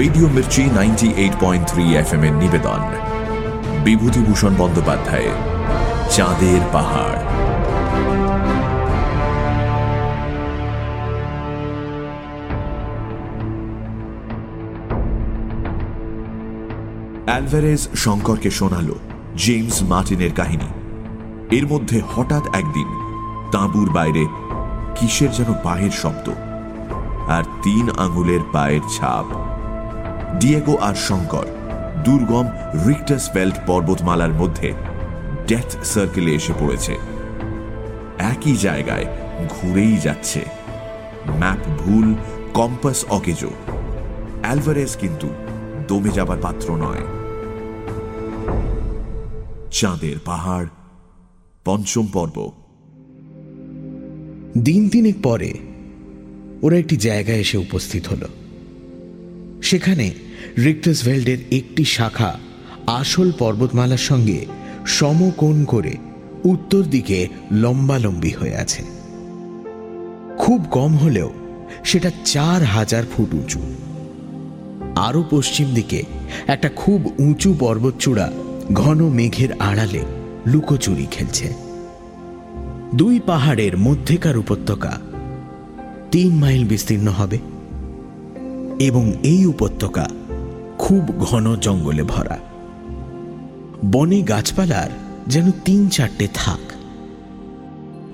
Radio Mirchi ninety eight point three F M এর নিবেদন। বিভূতিভূষণ বন্দ্যোপাধ্যায়ের চাঁদের পাহাড়। অ্যালভারেজ শঙ্করকে শোনালো জেমস মার্টিনের কাহিনী। এর মধ্যে হঠাৎ একদিন তাঁবুর বাইরে কিসের যেন পায়ের শব্দ আর তিন আঙুলের পায়ের ছাপ। ডিয়েগো আর শঙ্কর দুর্গম রিক্টাসফেল্ড পর্বতমালার মধ্যে ডেথ সার্কেলে এসে পড়েছে। একই জায়গায় ঘুরেই যাচ্ছে। ম্যাপ ভুল কম্পাস অকেজো। অ্যালভারেজ কিন্তু দমে যাবার পাত্র নয়। চাঁদের পাহাড়, পঞ্চম পর্ব। দিন তিনেক পরে ওরা একটি জায়গায় এসে উপস্থিত হল। সেখানে রিক্টাসভেল্ডের একটি শাখা আসল পর্বতমালার সঙ্গে সমকোণ করে উত্তর দিকে লম্বালম্বি হয়ে আছে। খুব কম হলেও সেটা চার হাজার ফুট উঁচু। আরও পশ্চিম দিকে একটা খুব উঁচু পর্বতচূড়া ঘন মেঘের আড়ালে লুকোচুরি খেলছে। দুই পাহাড়ের মধ্যেকার উপত্যকা তিন মাইল বিস্তীর্ণ হবে। এবং এই উপত্যকা খুব ঘন জঙ্গলে ভরা। বনে গাছপালার যেন তিন চারটে থাক।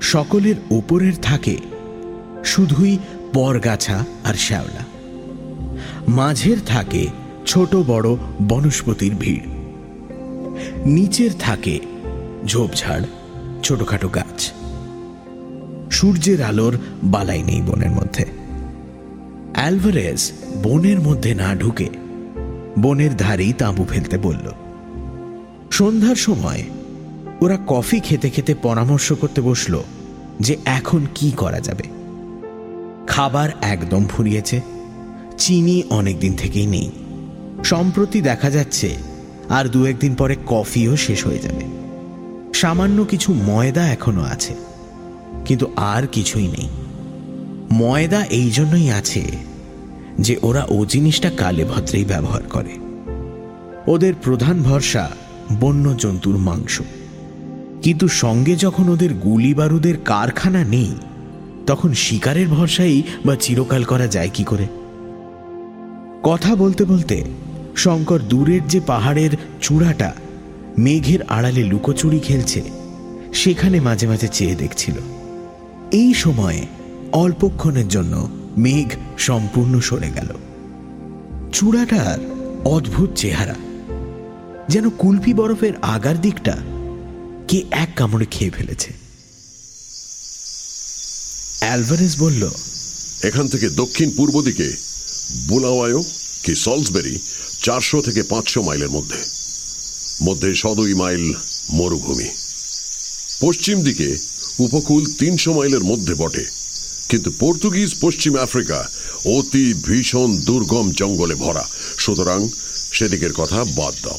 সকলের ওপরের থাকে শুধুই পরগাছা আর শ্যাওলা। মাঝের থাকে ছোট বড় বনস্পতির ভিড়। নিচের থাকে ঝোপঝাড়, ছোটখাটো গাছ। সূর্যের আলোর বালাই নেই বনের মধ্যে। অ্যালভারেজ বনের মধ্যে না ঢুকে বনের ধারেই তাঁবু ফেলতে বলল, সন্ধ্যার সময় ওরা কফি খেতে খেতে পরামর্শ করতে বসল যে এখন কি করা যাবে। খাবার একদম ফুরিয়েছে, চিনি অনেক দিন থেকেই নেই। সম্প্রতি দেখা যাচ্ছে আর দু একদিন পরে কফিও শেষ হয়ে যাবে। সামান্য কিছু ময়দা এখনও আছে, কিন্তু আর কিছুই নেই। ময়দা এই জন্যই আছে যে ওরা ও জিনিসটা কালে ভদ্রেই ব্যবহার করে। ওদের প্রধান ভরসা বন্য জন্তুর মাংস। কিন্তু সঙ্গে যখন ওদের গুলি বারুদের কারখানা নেই, তখন শিকারের ভরসাই বা চিরকাল করা যায় কি করে? কথা বলতে বলতে শঙ্কর দূরের যে পাহাড়ের চূড়াটা মেঘের আড়ালে লুকোচুরি খেলছে, সেখানে মাঝে মাঝে চেয়ে দেখছিল। এই সময়ে অল্পক্ষণের জন্য মেঘ সম্পূর্ণ সরে গেল। চূড়াটার অদ্ভুত চেহারা, যেন কুলপি বরফের আগার দিকটা কে এক কামড়ে খেয়ে ফেলেছে। অ্যালভারেজ বলল, এখান থেকে দক্ষিণ পূর্ব দিকে, বুলাওয়ায়ো কি সলসবেরি চারশো থেকে পাঁচশো মাইলের মধ্যে। মধ্যে সদুই মাইল মরুভূমি। পশ্চিম দিকে উপকূল তিনশো মাইলের মধ্যে বটে। কিন্তু পর্তুগিজ পশ্চিম আফ্রিকা অতি ভীষণ দুর্গম জঙ্গলে ভরা। সুতরাং সেদিকের কথা বাদ দাও।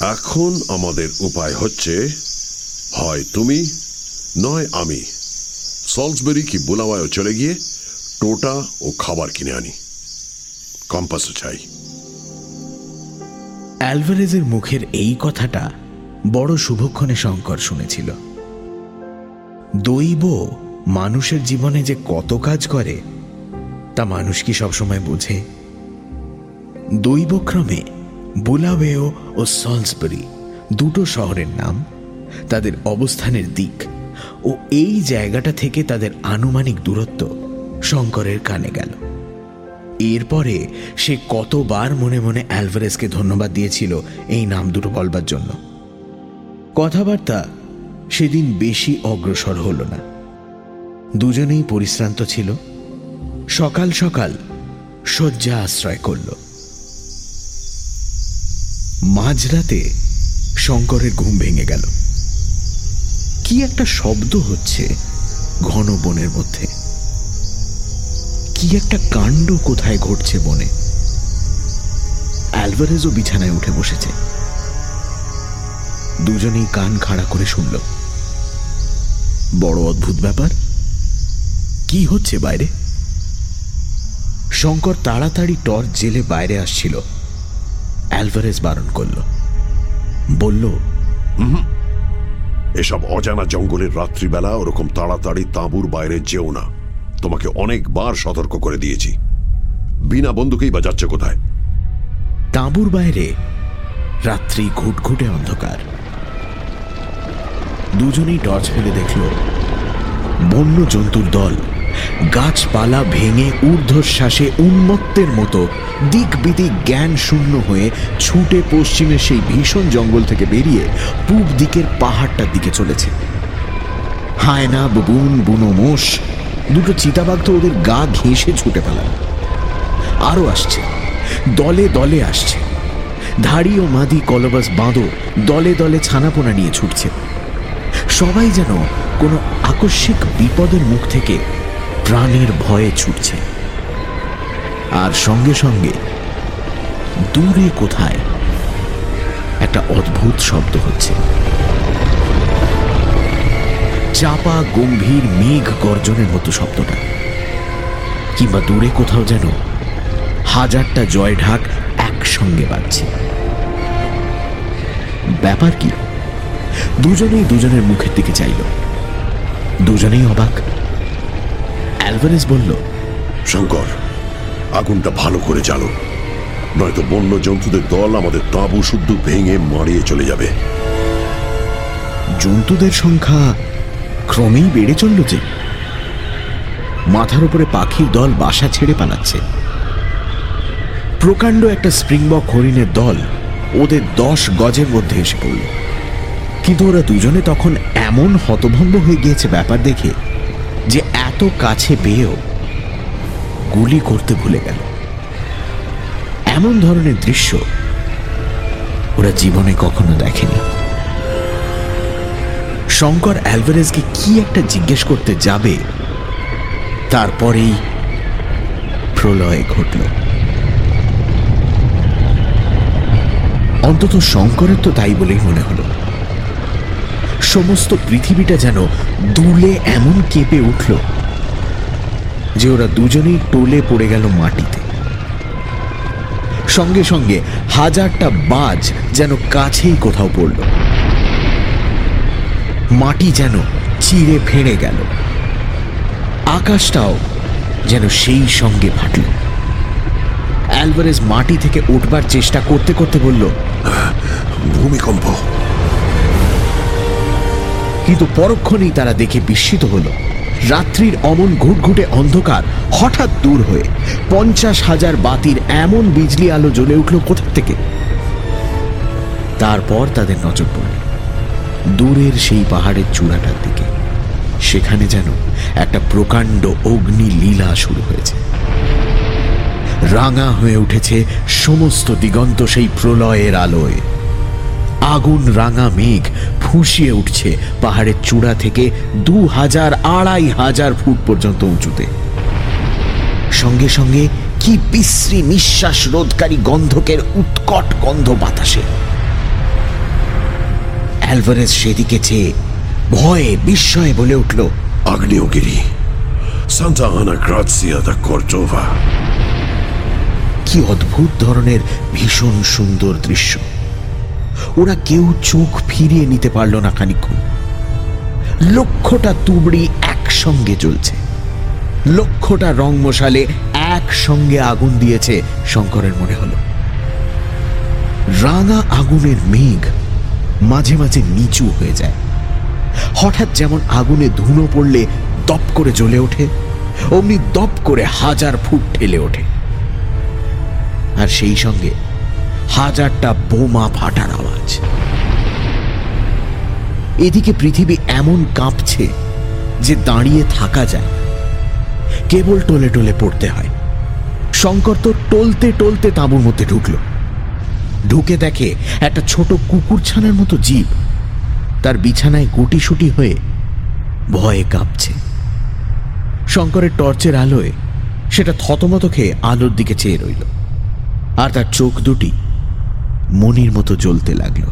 এখন আমাদের উপায় হচ্ছে, হয় তুমি, নয় আমি। সলসবেরি কি বুলাওয়ায় চলে গিয়ে টোটা ও খাবার কিনে আনি। কম্পাসও চাই। অ্যালভারেজের মুখের এই কথাটা বড় শুভক্ষণে শঙ্কর শুনেছিল। দৈব মানুষের জীবনে যে কত কাজ করে, তা মানুষ কি সবসময় বোঝে? দৈবক্রমে বুলাওয়েও ও সলসবরি দুটো শহরের নাম, তাদের অবস্থানের দিক ও এই জায়গাটা থেকে তাদের আনুমানিক দূরত্ব শঙ্করের কানে গেল। এরপরে সে কতবার মনে মনে অ্যালভারেজকে ধন্যবাদ দিয়েছিল এই নাম দুটো বলবার জন্য। কথাবার্তা সেদিন বেশি অগ্রসর হল না। দুজনেই পরিশ্রান্ত ছিল। সকাল সকাল শয্যা আশ্রয় করল। মাঝরাতে শঙ্করের ঘুম ভেঙে গেল। কি একটা শব্দ হচ্ছে ঘন বনের মধ্যে। কি একটা কাণ্ড কোথায় ঘটছে বনে। অ্যালভারেজও বিছানায় উঠে বসেছে। দুজনেই কান খাড়া করে শুনল। বড় অদ্ভুত ব্যাপার। কি হচ্ছে বাইরে? শঙ্কর তাড়াতাড়ি টর্চ জেলে বাইরে আসছিল। অ্যালভারেজ বারণ করল। বলল এসব অজানা জঙ্গলের রাত্রিবেলা ওরকম তাড়াতাড়ি তাঁবুর বাইরে যেও না। তোমাকে অনেকবার সতর্ক করে দিয়েছি। বিনা বন্দুকেই বা যাচ্ছে কোথায়? তাঁবুর বাইরে রাত্রি ঘুটঘুটে অন্ধকার। দুজনেই টর্চ ফেলে দেখল বন্য জন্তুর দল। গাছপালা ভেঙে ঊর্ধ্বশ্বাসে উন্মত্তের মতো দিক বিদিক জ্ঞান শূন্য হয়ে ছুটে পশ্চিমে সেই ভীষণ জঙ্গল থেকে বেরিয়ে পূব দিকের পাহাড়টার দিকে চলেছে। হায়না বুগুন বুনো মোষ, দুটো চিতাবাঘ তো ওদের গা ঘেঁষে ছুটে পেলাম আরও আসছে, দলে দলে আসছে। ধাড়ি ও মাদি কলবাস বাঁধো দলে দলে ছানাপোনা নিয়ে ছুটছে। সবাই যেন কোনো আকস্মিক বিপদের মুখ থেকে প্রাণের ভয়ে ছুটছে। আর সঙ্গে সঙ্গে দূরে কোথায় একটা অদ্ভুত শব্দ হচ্ছে। চাপা, গম্ভীর, মেঘ গর্জনের মতো শব্দটা। কিংবা দূরে কোথাও যেন হাজারটা জয় ঢাক একসঙ্গে বাজছে। ব্যাপার কি? দুজনেই দুজনের মুখের দিকে চাইল। দুজনেই অবাক। অ্যালভারেজ বলল শঙ্কর আগুনটা ভালো করে জ্বালো। নয়তো বন্য জন্তুদের দল আমাদের তাঁবু শুদ্ধ ভেঙে মারিয়ে চলে যাবে। জন্তুদের সংখ্যা ক্রমেই বেড়ে চলল যে। মাথার উপরে পাখির দল বাসা ছেড়ে পালাচ্ছে। প্রকাণ্ড একটা স্প্রিংবক হরিণের দল ওদের দশ গজের মধ্যে এসে পড়ল। কিন্তু ওরা দুজনে তখন এমন হতভম্ব হয়ে গিয়েছে ব্যাপার দেখে এত কাছে পেয়েও গুলি করতে ভুলে গেল। এমন ধরনের দৃশ্য ওরা জীবনে কখনো দেখেনি। শঙ্কর অ্যালভারেজকে কি একটা জিজ্ঞেস করতে যাবে, তারপরেই প্রলয় ঘটল। অন্তত শঙ্করের তো তাই বলেই মনে হলো। সমস্ত পৃথিবীটা যেন দুলে এমন কেঁপে উঠল। যে ওরা দুজনেই টোলে পড়ে গেল মাটিতে। সঙ্গে সঙ্গে হাজারটা বাজ যেন কাছেই কোথাও পড়ল। মাটি যেন চিড়ে ফেড়ে গেল। আকাশটাও যেন সেই সঙ্গে ফাটল। অ্যালভারেজ মাটি থেকে উঠবার চেষ্টা করতে করতে বলল ভূমিকম্প। কিন্তু পরক্ষণেই তারা দেখে বিস্মিত হলো। রাত্রির অমন ঘুটঘুটে অন্ধকার হঠাৎ দূর হয়ে পঞ্চাশ হাজার বাতির এমন বিজলি আলো জ্বলে উঠল কোথা থেকে? তারপর তাদের নজর পড়ল। দূরের সেই পাহাড়ের চূড়াটার দিকে। সেখানে যেন একটা প্রকাণ্ড অগ্নি লীলা শুরু হয়েছে। রাঙা হয়ে উঠেছে সমস্ত দিগন্ত সেই প্রলয়ের আলোয়। আগুন রাঙা মেঘ ফুঁসিয়ে উঠছে পাহাড়ের চূড়া থেকে দু হাজার আড়াই হাজার ফুট পর্যন্ত উঁচুতে। সঙ্গে সঙ্গে কি বিশ্রী নিঃশ্বাস রোধকারী গন্ধকের উৎকট গন্ধ বাতাসে। অ্যালভারেজ সেদিকে চেয়ে ভয়ে বিস্ময়ে বলে উঠল আগ্নেয়গিরি সান্তা আনা গ্রাজিয়া দা কর্টোভা কি অদ্ভুত ধরনের ভীষণ সুন্দর দৃশ্য। ওরা কেউ চোখ ফিরিয়ে নিতে পারল না খানিক্ষণ লক্ষটা তুবড়ি একসঙ্গে জ্বলছে। লক্ষটা রং মশালে একসঙ্গে আগুন দিয়েছে, শঙ্করের মনে হলো। রাঙা আগুনের মেঘ মাঝে মাঝে নিচু হয়ে যায়। হঠাৎ যেমন আগুনে ধুনো পড়লে দপ করে জ্বলে ওঠে, অমনি দপ করে হাজার ফুট ঠেলে ওঠে। আর সেই সঙ্গে হাজারটা বোমা ফাটার আওয়াজ। এদিকে পৃথিবী এমন কাঁপছে যে দাঁড়িয়ে থাকা যায় কেবল টোলে টোলে পড়তে হয়। শঙ্কর তো টলতে টলতে তাঁবুর মধ্যে ঢুকল। ঢুকে দেখে একটা ছোট কুকুর ছানার মতো জীব। তার বিছানায় গুটিসুটি হয়ে ভয়ে কাঁপছে। শঙ্করের টর্চের আলোয় সেটা থতমত খেয়ে আলোর দিকে চেয়ে রইল। আর তার চোখ দুটি মনির মতো জ্বলতে লাগল।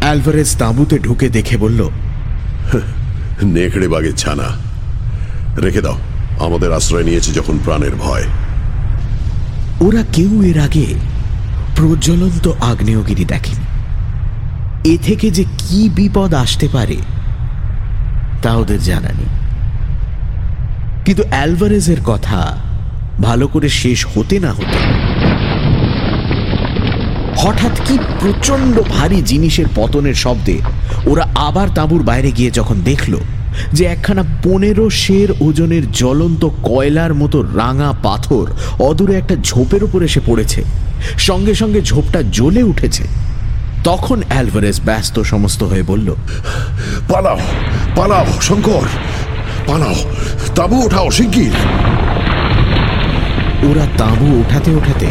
অ্যালভারেজ তাঁবুতে ঢুকে দেখে বলল নেকড়ে বাগের ছানা। রেখে দাও আমাদের আশ্রয় নিয়েছে যখন প্রাণের ভয়। ওরা কেউ এর আগে প্রজ্বলন্ত আগ্নেয়গিরি দেখেনি। এ থেকে যে কি বিপদ আসতে পারে তা ওদের জানা নেই। কিন্তু অ্যালভারেজের কথা ভালো করে শেষ হতে না হতে হঠাৎ কি প্রচণ্ড ভারী জিনিসের পতনের শব্দে ওরা আবার তাঁবুর বাইরে গিয়ে যখন দেখল যে একখানা পনেরো শের ওজনের জ্বলন্ত কয়লার মতো রাঙা পাথর অদূরে একটা ঝোপের উপর এসে পড়েছে সঙ্গে সঙ্গে ঝোপটা জ্বলে উঠেছে। তখন অ্যালভারেজ ব্যস্ত সমস্ত হয়ে বলল পালাও পালাও শঙ্কর পালাও তাঁবু ওঠাও শিগগির। ওরা তাঁবু ওঠাতে ওঠাতে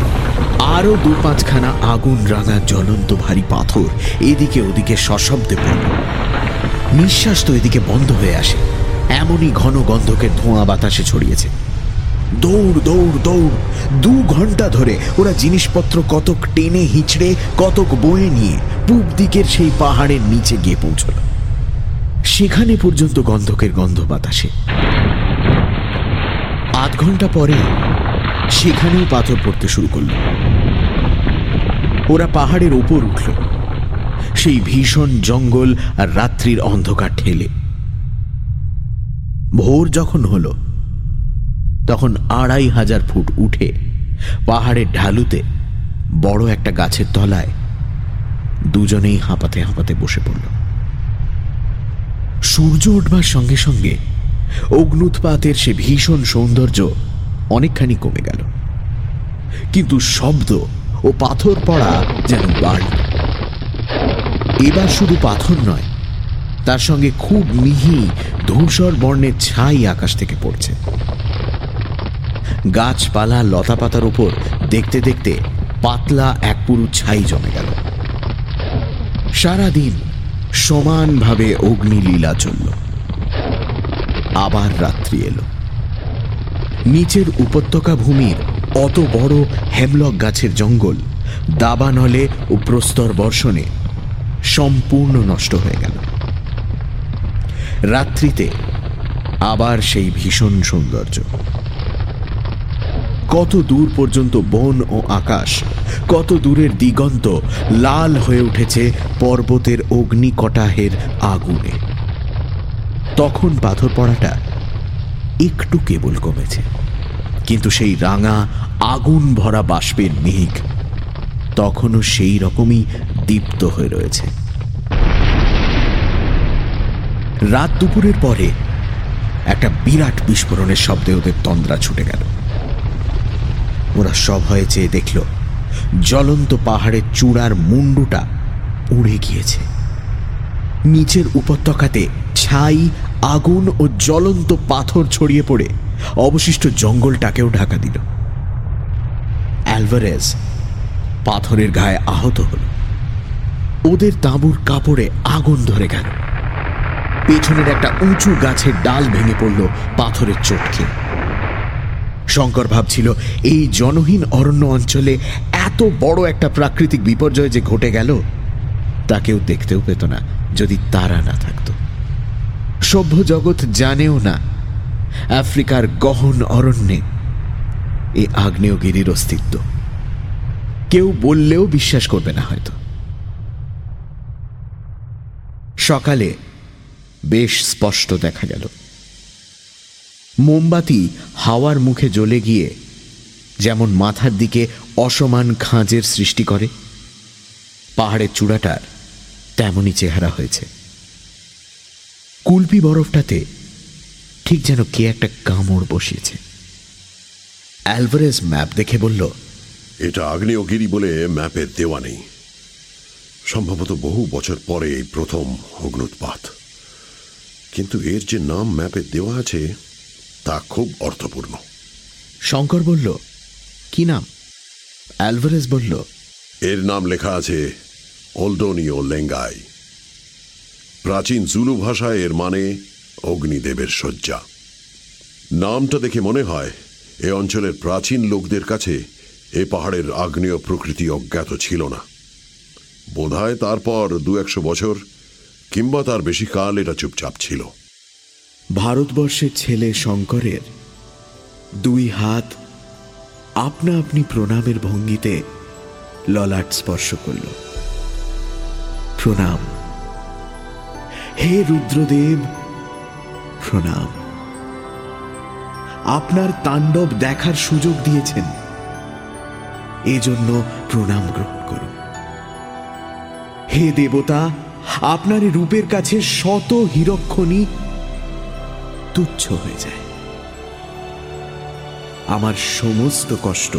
আরও দু পাঁচখানা আগুন রাঙা জ্বলন্ত ভারী পাথর এদিকে ওদিকে সশব্দে পড়ল। নিঃশ্বাস তো এদিকে বন্ধ হয়ে আসে। এমনই ঘন গন্ধকের ধোঁয়া বাতাসে ছড়িয়েছে। দৌড় দৌড় দৌড়। দু ঘণ্টা ধরে ওরা জিনিসপত্র কতক টেনে হিঁচড়ে, কতক বয়ে নিয়ে পূব দিকের সেই পাহাড়ের নিচে গিয়ে পৌঁছল। সেখানে পর্যন্ত গন্ধকের গন্ধ বাতাসে। আধ ঘণ্টা পরে সেখানেও পাথর পড়তে শুরু করল। ওরা পাহাড়ের ওপর উঠল। সেই ভীষণ জঙ্গল আর রাত্রির অন্ধকার ঠেলে। ভোর যখন হল, তখন আড়াই হাজার ফুট উঠে পাহাড়ের ঢালুতে বড় একটা গাছের তলায় দুজনেই হাঁপাতে হাঁপাতে বসে পড়ল। সূর্য উঠবার সঙ্গে সঙ্গে অগ্নুৎপাতের সে ভীষণ সৌন্দর্য অনেকখানি কমে গেল। কিন্তু শব্দ ও পাথর পড়া যেন বাড়ল। এবার শুধু পাথর নয়, তার সঙ্গে খুব মিহি ধূসর বর্ণের ছাই আকাশ থেকে পড়ছে। গাছপালা লতাপাতার উপর দেখতে দেখতে পাতলা এক পুরু ছাই জমে গেল। সারাদিন সমানভাবে অগ্নিলীলা চলল। আবার রাত্রি এলো। নিচের উপত্যকা ভূমির অত বড় হেমলক গাছের জঙ্গল, দাবানলে ও প্রস্তর বর্ষণে সম্পূর্ণ নষ্ট হয়ে গেল। রাত্রিতে আবার সেই ভীষণ সৌন্দর্য। কত দূর পর্যন্ত বন ও আকাশ, কত দূরের দিগন্ত লাল হয়ে উঠেছে পর্বতের অগ্নিকটাহের আগুনে। তখন পাথর পড়াটা একটু কেবল কমেছে, কিন্তু সেই রাঙা আগুন ভরা বাষ্পের মেঘ তখনও সেই রকমই দীপ্ত হয়ে রয়েছে। রাত দুপুরের পরে একটা বিরাট বিস্ফোরণের শব্দে ওদের তন্দ্রা ছুটে গেল। ওরা সব হয়ে চেয়ে দেখল, জ্বলন্ত পাহাড়ের চূড়ার মুন্ডুটা উড়ে গিয়েছে। নিচের উপত্যকাতে ছাই, আগুন ও জ্বলন্ত পাথর ছড়িয়ে পড়ে অবশিষ্ট জঙ্গলটাকেও ঢাকা দিল। অ্যালভারেজ পাথরের গায়ে আহত হল। ওদের তাঁবুর কাপড়ে আগুন ধরে গেল। পেছনের একটা উঁচু গাছের ডাল ভেঙে পড়ল পাথরের চোট খেয়ে শঙ্কর ভাবছিল, এই জনহীন অরণ্য অঞ্চলে এত বড় একটা প্রাকৃতিক বিপর্যয় যে ঘটে গেল, তা কেউ দেখতেও পেত না, যদি তারা না থাকত। সভ্য জগৎ জানেও না আফ্রিকার গহন অরণ্যে এ আগ্নেয়গিরির অস্তিত্ব। কেউ বললেও বিশ্বাস করবে না হয়তো। সকালে বেশ স্পষ্ট দেখা গেল। মোমবাতি হাওয়ার মুখে জ্বলে গিয়ে যেমন মাথার দিকে অসমান খাঁজের সৃষ্টি করে, পাহাড়ের চূড়াটার তেমনই চেহারা হয়েছে। কুলপি বরফটাতে ঠিক যেন কে একটা কামড় বসিয়েছে। অ্যালভারেজ ম্যাপ দেখে বলল এটা আগ্নেয়গিরি বলে ম্যাপে দেওয়া নেই। সম্ভবত বহু বছর পরে এই প্রথম অগ্নুৎপাত। কিন্তু এর যে নাম ম্যাপে দেওয়া আছে তা খুব অর্থপূর্ণ। শঙ্কর বলল কি নাম? অ্যালভারেজ বলল এর নাম লেখা আছে ওল্ডোনিও লেঙ্গাই। প্রাচীন জুলু ভাষায় এর মানে অগ্নিদেবের শয্যা। নামটা দেখে মনে হয় এ অঞ্চলের প্রাচীন লোকদের কাছে এ পাহাড়ের আগ্নেয় প্রকৃতি অজ্ঞাত ছিল না। বোধহয় তারপর দু একশো বছর কিংবা তার বেশি কাল এটা চুপচাপ ছিল। ভারতবর্ষের ছেলে শঙ্করের দুই হাত আপনা আপনি প্রণামের ভঙ্গিতে ললাট স্পর্শ করল। প্রণাম। হে রুদ্রদেব, প্রণাম। আপনার তাণ্ডব দেখার সুযোগ দিয়েছেন। এজন্য প্রণাম গ্রহণ করুন। হে দেবতা, আপনার রূপের কাছে শত হিরক্ষণী তুচ্ছ হয়ে যায়। আমার সমস্ত কষ্ট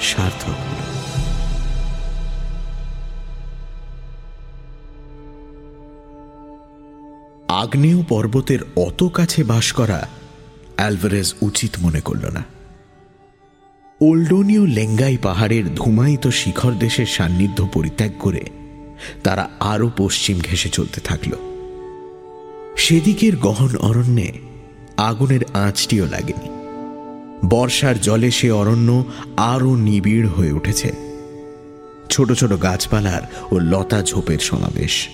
সার্থক। আগ্নেয় পর্বতের অত কাছে বাস করা অ্যালভারেজ উচিত মনে করল না। ওল্ডোনীয় লেঙ্গাই পাহাড়ের ধুমায়িত শিখর দেশের সান্নিধ্য পরিত্যাগ করে তারা আরও পশ্চিম ঘেসে চলতে থাকল। সেদিকের গহন অরণ্যে আগুনের আঁচটিও লাগেনি। বর্ষার জলে সে অরণ্য আরও নিবিড় হয়ে উঠেছে। ছোট ছোট গাছপালার ও লতা ঝোপের সমাবেশ।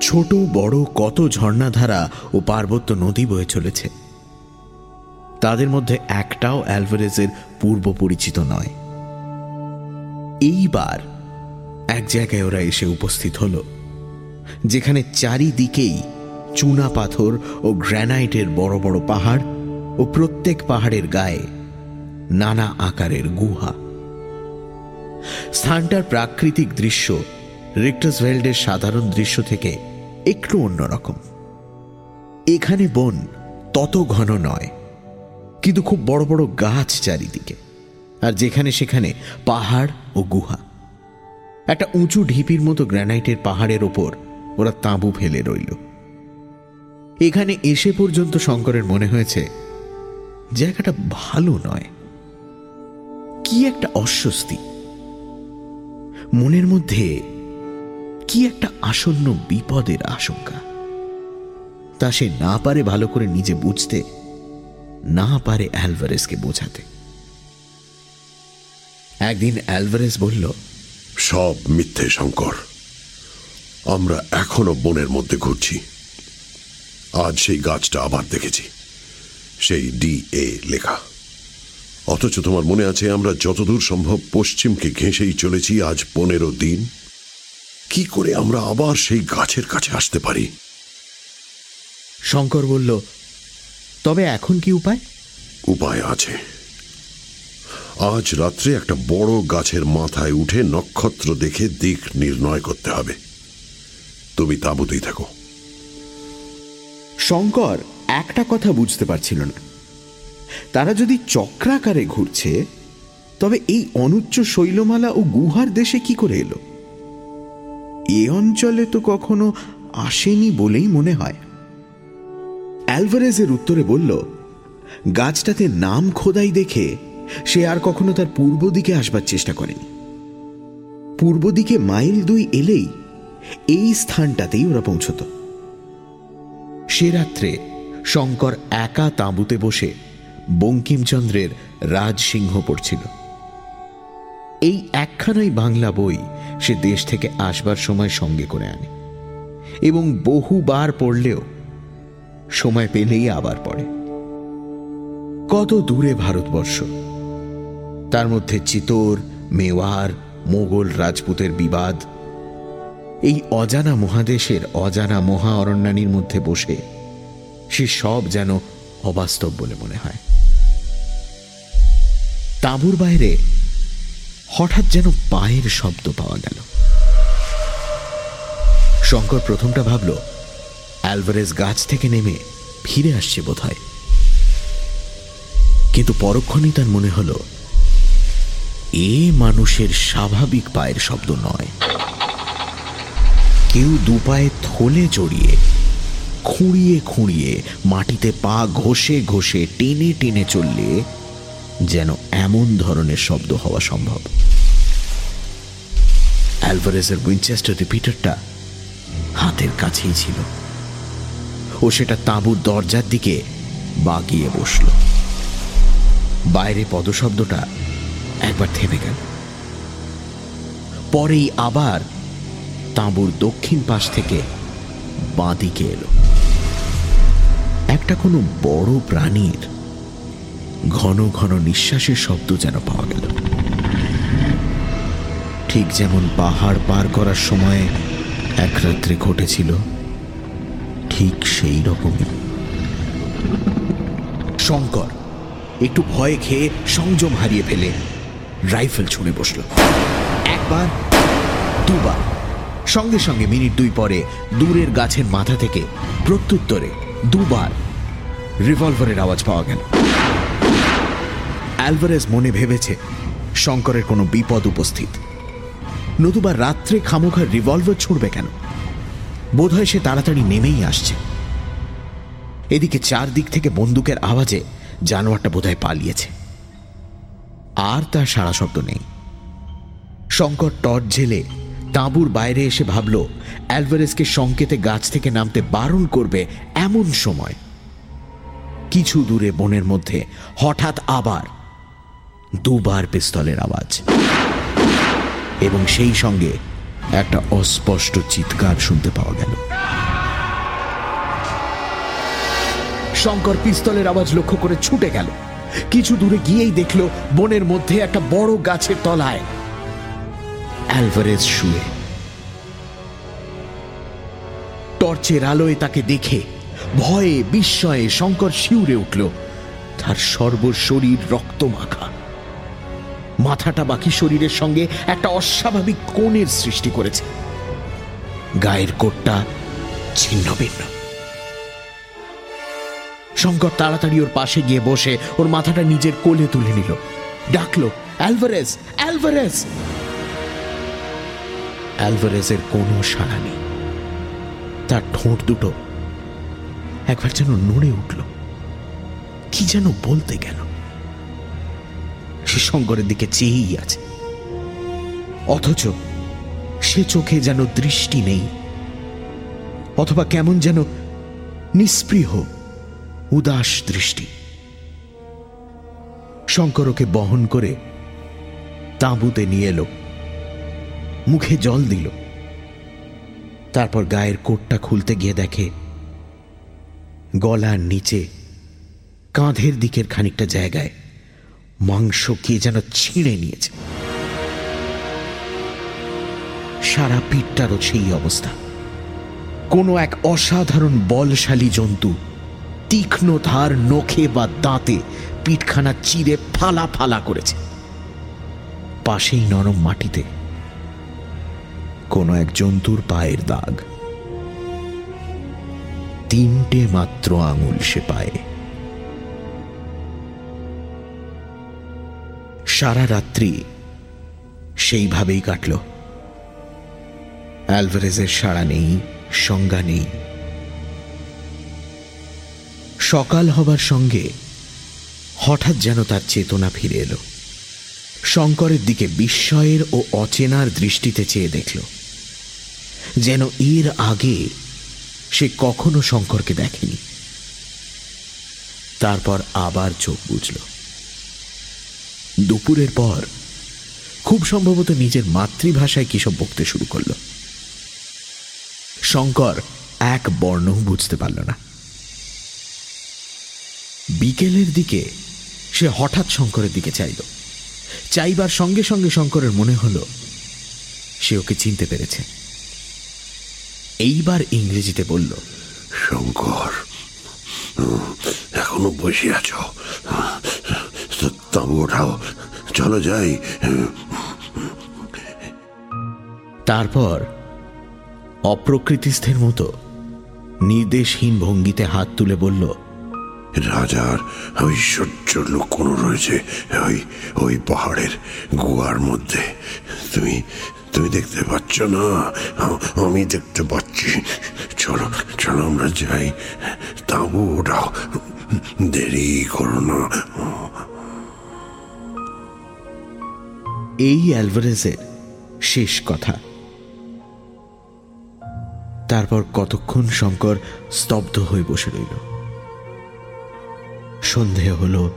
ছোট, বড় কত ঝর্ণাধারা ও পার্বত্য নদী বয়ে চলেছে। তাদের মধ্যে একটাও অ্যালভারেজের পূর্ব পরিচিত নয়। এইবার এক জায়গায় ওরা এসে উপস্থিত হল, যেখানে চারিদিকেই চুনা পাথর ও গ্র্যানাইটের বড় বড় পাহাড় ও প্রত্যেক পাহাড়ের গায়ে নানা আকারের গুহা। স্থানটার প্রাকৃতিক দৃশ্য রিক্টাসভেল্ডের সাধারণ দৃশ্য থেকে একটু অন্যরকম। এখানে বন তত ঘন নয়, কিন্তু খুব বড় বড় গাছ চারিদিকে, আর যেখানে সেখানে পাহাড় ও গুহা। একটা উঁচু ঢিপির মতো গ্রানাইটের পাহাড়ের ওপর ওরা তাঁবু ফেলে রইল। এখানে এসে পর্যন্ত শঙ্করের মনে হয়েছে, জায়গাটা ভালো নয়। কি একটা অস্বস্তি। মনের মধ্যে কি একটা আসন্ন বিপদের আশঙ্কা? তা সে না পারে ভালো করে নিজে বুঝতে, না পারে অ্যালভারেসকে বোঝাতে। একদিন অ্যালভারেস বলল, সব মিথ্যে, শঙ্কর। আমরা এখনও বনের মধ্যে ঘুরছি। আজ সেই গাছটা আবার দেখেছি। সেই ডি এ লেখা। অথচ তোমার মনে আছে, আমরা যতদূর সম্ভব পশ্চিমকে ঘেঁষেই চলেছি, আজ পনেরো দিন? কি করে আমরা আবার সেই গাছের কাছে আসতে পারি? শঙ্কর বলল তবে এখন কি উপায়? উপায় আছে। আজ রাত্রে একটা বড় গাছের মাথায় উঠে নক্ষত্র দেখে দিক নির্ণয় করতে হবে। তুমি তাঁবুতেই থাকো। শঙ্কর একটা কথা বুঝতে পারছিল না। তারা যদি চক্রাকারে ঘুরছে তবে এই অনুচ্চ শৈলমালা ও গুহার দেশে কি করে এলো? এ অঞ্চলে তো কখনো আসেনি বলেই মনে হয়। অ্যালভারেজের উত্তরে বলল, গাছটাতে নাম খোদাই দেখে সে আর কখনো তার পূর্ব দিকে আসবার চেষ্টা করেনি। পূর্ব দিকে মাইল দুই এলেই এই স্থানটাতেই ওরা পৌঁছত। সে রাত্রে শঙ্কর একা তাঁবুতে বসে বঙ্কিমচন্দ্রের রাজসিংহ পড়ছিল। এই একখানাই বাংলা বই সে দেশ থেকে আসবার সময় সঙ্গে করে আনে। এবং বহুবার পড়লেও সময় পেলেই আবার পড়ে। কত দূরে ভারতবর্ষ। তার মধ্যে চিতোর, মেওয়ার, মোগল রাজপুতের বিবাদ, এই অজানা মহাদেশের অজানা মহা অরণ্যানীর মধ্যে বসে সে সব যেন অবাস্তব বলে মনে হয়। তাঁবুর বাইরে হঠাৎ যেন পায়ের শব্দ পাওয়া গেল। শঙ্কর প্রথমটা ভাবল অ্যালভারেজ গাছ থেকে নেমে ফিরে আসছে বোধ কিন্তু পরক্ষণেই তার মনে হলো, এ মানুষের স্বাভাবিক পায়ের শব্দ নয়। কেউ দুপায়ে থলে জড়িয়ে, খুঁড়িয়ে খুঁড়িয়ে মাটিতে পা ঘষে ঘষে টেনে টেনে চললে যেন এমন ধরনের শব্দ হওয়া সম্ভব। অ্যালভারেজের উইনচেস্টার রিপিটারটা হাতের কাছেই ছিল। ও সেটা তাঁবুর দরজার দিকে বাগিয়ে বসল। বাইরে পদশব্দটা একবার থেমে গেল। পরেই আবার তাঁবুর দক্ষিণ পাশ থেকে বাঁদিকে এলো। একটা কোনো বড় প্রাণীর ঘন ঘন নিঃশ্বাসের শব্দ যেন পাওয়া গেল। ঠিক যেমন পাহাড় পার করার সময় এক রাত্রে ঘটেছিল, ঠিক সেই রকমই। শঙ্কর একটু ভয়ে খেয়ে সংযম হারিয়ে ফেলে রাইফেল ছুঁড়ে বসল। একবার, দুবার, সঙ্গে সঙ্গে মিনিট দুই পরে দূরের গাছের মাথা থেকে প্রত্যুত্তরে দুবার রিভলভারের আওয়াজ পাওয়া গেল। অ্যালভারেজ মনে ভেবেছে শঙ্করের কোনো বিপদ উপস্থিত। নতুবা রাত্রে খামোখার রিভলভার ছুড়বে কেন? বোধহয় সে তাড়াতাড়ি নেমেই আসছে। এদিকে চারদিক থেকে বন্দুকের আওয়াজে জানোয়ারটা বোধহয় পালিয়েছে। আর তার সারা শব্দ নেই। শঙ্কর টর্চ ঝেলে তাঁবুর বাইরে এসে ভাবল অ্যালভারেজকে সংকেতে গাছ থেকে নামতে বারণ করবে এমন সময়। কিছু দূরে বনের মধ্যে হঠাৎ আবার দুবার পিস্তলের আওয়াজ। এবং সেই সঙ্গে একটা অস্পষ্ট চিৎকার শুনতে পাওয়া গেল। শঙ্কর পিস্তলের আওয়াজ লক্ষ্য করে ছুটে গেল। কিছু দূরে গিয়েই দেখল বনের মধ্যে একটা বড় গাছের তলায় অ্যালভারেজ শুয়ে। টর্চের আলোয় তাকে দেখে ভয়ে বিস্ময়ে শঙ্কর শিউরে উঠল। তার সর্বশরীর রক্ত মাখা মাথাটা বাকি শরীরের সঙ্গে একটা অস্বাভাবিক কোণের সৃষ্টি করেছে। গায়ের কোটটা ছিন্ন ভিন্ন। শঙ্কর তাড়াতাড়ি ওর পাশে গিয়ে বসে ওর মাথাটা নিজের কোলে তুলে নিল। ডাকলো অ্যালভারেজ অ্যালভারেজ অ্যালভারেজের কোনো সাড়া নেই। তার ঠোঁট দুটো একবার যেন নড়ে উঠল। কি যেন বলতে গেল। সে শঙ্করের দিকে চেয়েই আছে। অথচ সে চোখে যেন দৃষ্টি নেই, অথবা কেমন যেন নিস্পৃহ, উদাস দৃষ্টি। শঙ্কর ওকে বহন করে তাঁবুতে নিয়ে এলো, মুখে জল দিল। তারপর গায়ের কোটটা খুলতে গিয়ে দেখে গলার নিচে কাঁধের দিকের খানিকটা জায়গায় মাংস কে যেন ছিঁড়ে নিয়েছে। সারা পিঠটারও সেই অবস্থা। কোনো এক অসাধারণ বলশালী জন্তু তীক্ষ্ণ ধার নখে বা দাঁতে পিঠখানা চিরে ফালা ফালা করেছে। পাশেই নরম মাটিতে কোনো এক জন্তুর পায়ের দাগ। তিনটে মাত্র আঙুল সে পায়ে। সারা রাত্রি সেইভাবেই কাটল। অ্যালভারেজের সাড়া নেই, সংজ্ঞা নেই। সকাল হবার সঙ্গে হঠাৎ যেন তার চেতনা ফিরে এলো। শঙ্করের দিকে বিস্ময়ের ও অচেনার দৃষ্টিতে চেয়ে দেখল। যেন এর আগে সে কখনো শঙ্করকে দেখেনি। তারপর আবার চোখ বুঝল দুপুরের পর, খুব সম্ভবত নিজের মাতৃভাষায় কিসব বকতে শুরু করল। শঙ্কর এক বর্ণ বুঝতে পারল না। বিকেলের দিকে সে হঠাৎ শঙ্করের দিকে চাইল। চাইবার সঙ্গে সঙ্গে শঙ্করের মনে হল, সে ওকে চিনতে পেরেছে। এইবার ইংরেজিতে বলল, শঙ্কর এখনও বসে আছো? তাবু ওঠাও চলো যাই। তারপর অপ্রকৃতিস্থের মতো নির্দেশহীন ভঙ্গিতে হাত তুলে বলল রাজার ঐশ্বর্য লুকোনো রয়েছে ওই ওই পাহাড়ের গুয়ার মধ্যে। তুমি তুমি দেখতে পাচ্ছ না? আমি দেখতে পাচ্ছি। চলো চলো আমরা যাই। তাবু ওঠাও দেরি করো না। এই অ্যালভারেজের শেষ কথা। তারপর কতক্ষণ শঙ্কর স্তব্ধ হয়ে বসে রইল। সন্ধে হল।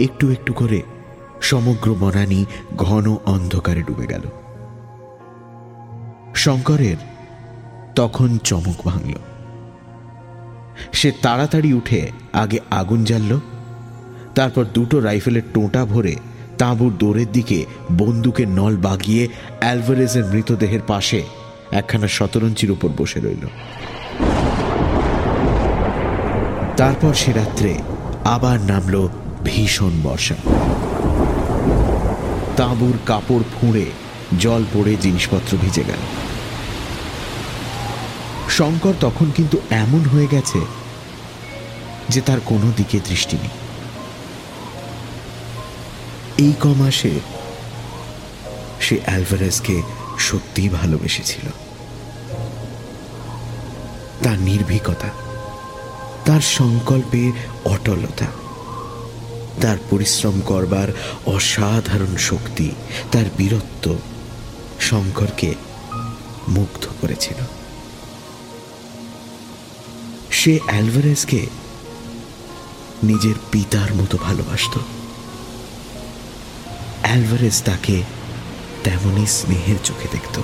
একটু একটু করে সমগ্র বনানি ঘন অন্ধকারে ডুবে গেল। শঙ্করের তখন চমক ভাঙল। সে তাড়াতাড়ি উঠে আগে আগুন জ্বালল, তারপর দুটো রাইফেলের টোঁটা ভরে তাঁবুর দৌড়ের দিকে বন্দুকের নল বাগিয়ে অ্যালভারেজের মৃতদেহের পাশে একখানা শতরঞ্চির উপর বসে রইল। তারপর সে রাত্রে আবার নামল ভীষণ বর্ষা। তাঁবুর কাপড় ফুঁড়ে জল পড়ে জিনিসপত্র ভিজে গেল। শঙ্কর তখন কিন্তু এমন হয়ে গেছে যে তার কোনো দিকে দৃষ্টি নেই। এই কমাসে সে অ্যালভারেজকে সত্যিই ভালোবেসেছিল। তার নির্ভীকতা, তার সংকল্পে অটলতা, তার পরিশ্রম করবার অসাধারণ শক্তি, তার বীরত্ব শঙ্করকে মুগ্ধ করেছিল। সে অ্যালভারেজকে নিজের পিতার মতো ভালোবাসত। অ্যালভারেজ তাকে তেমনই স্নেহের চোখে দেখত।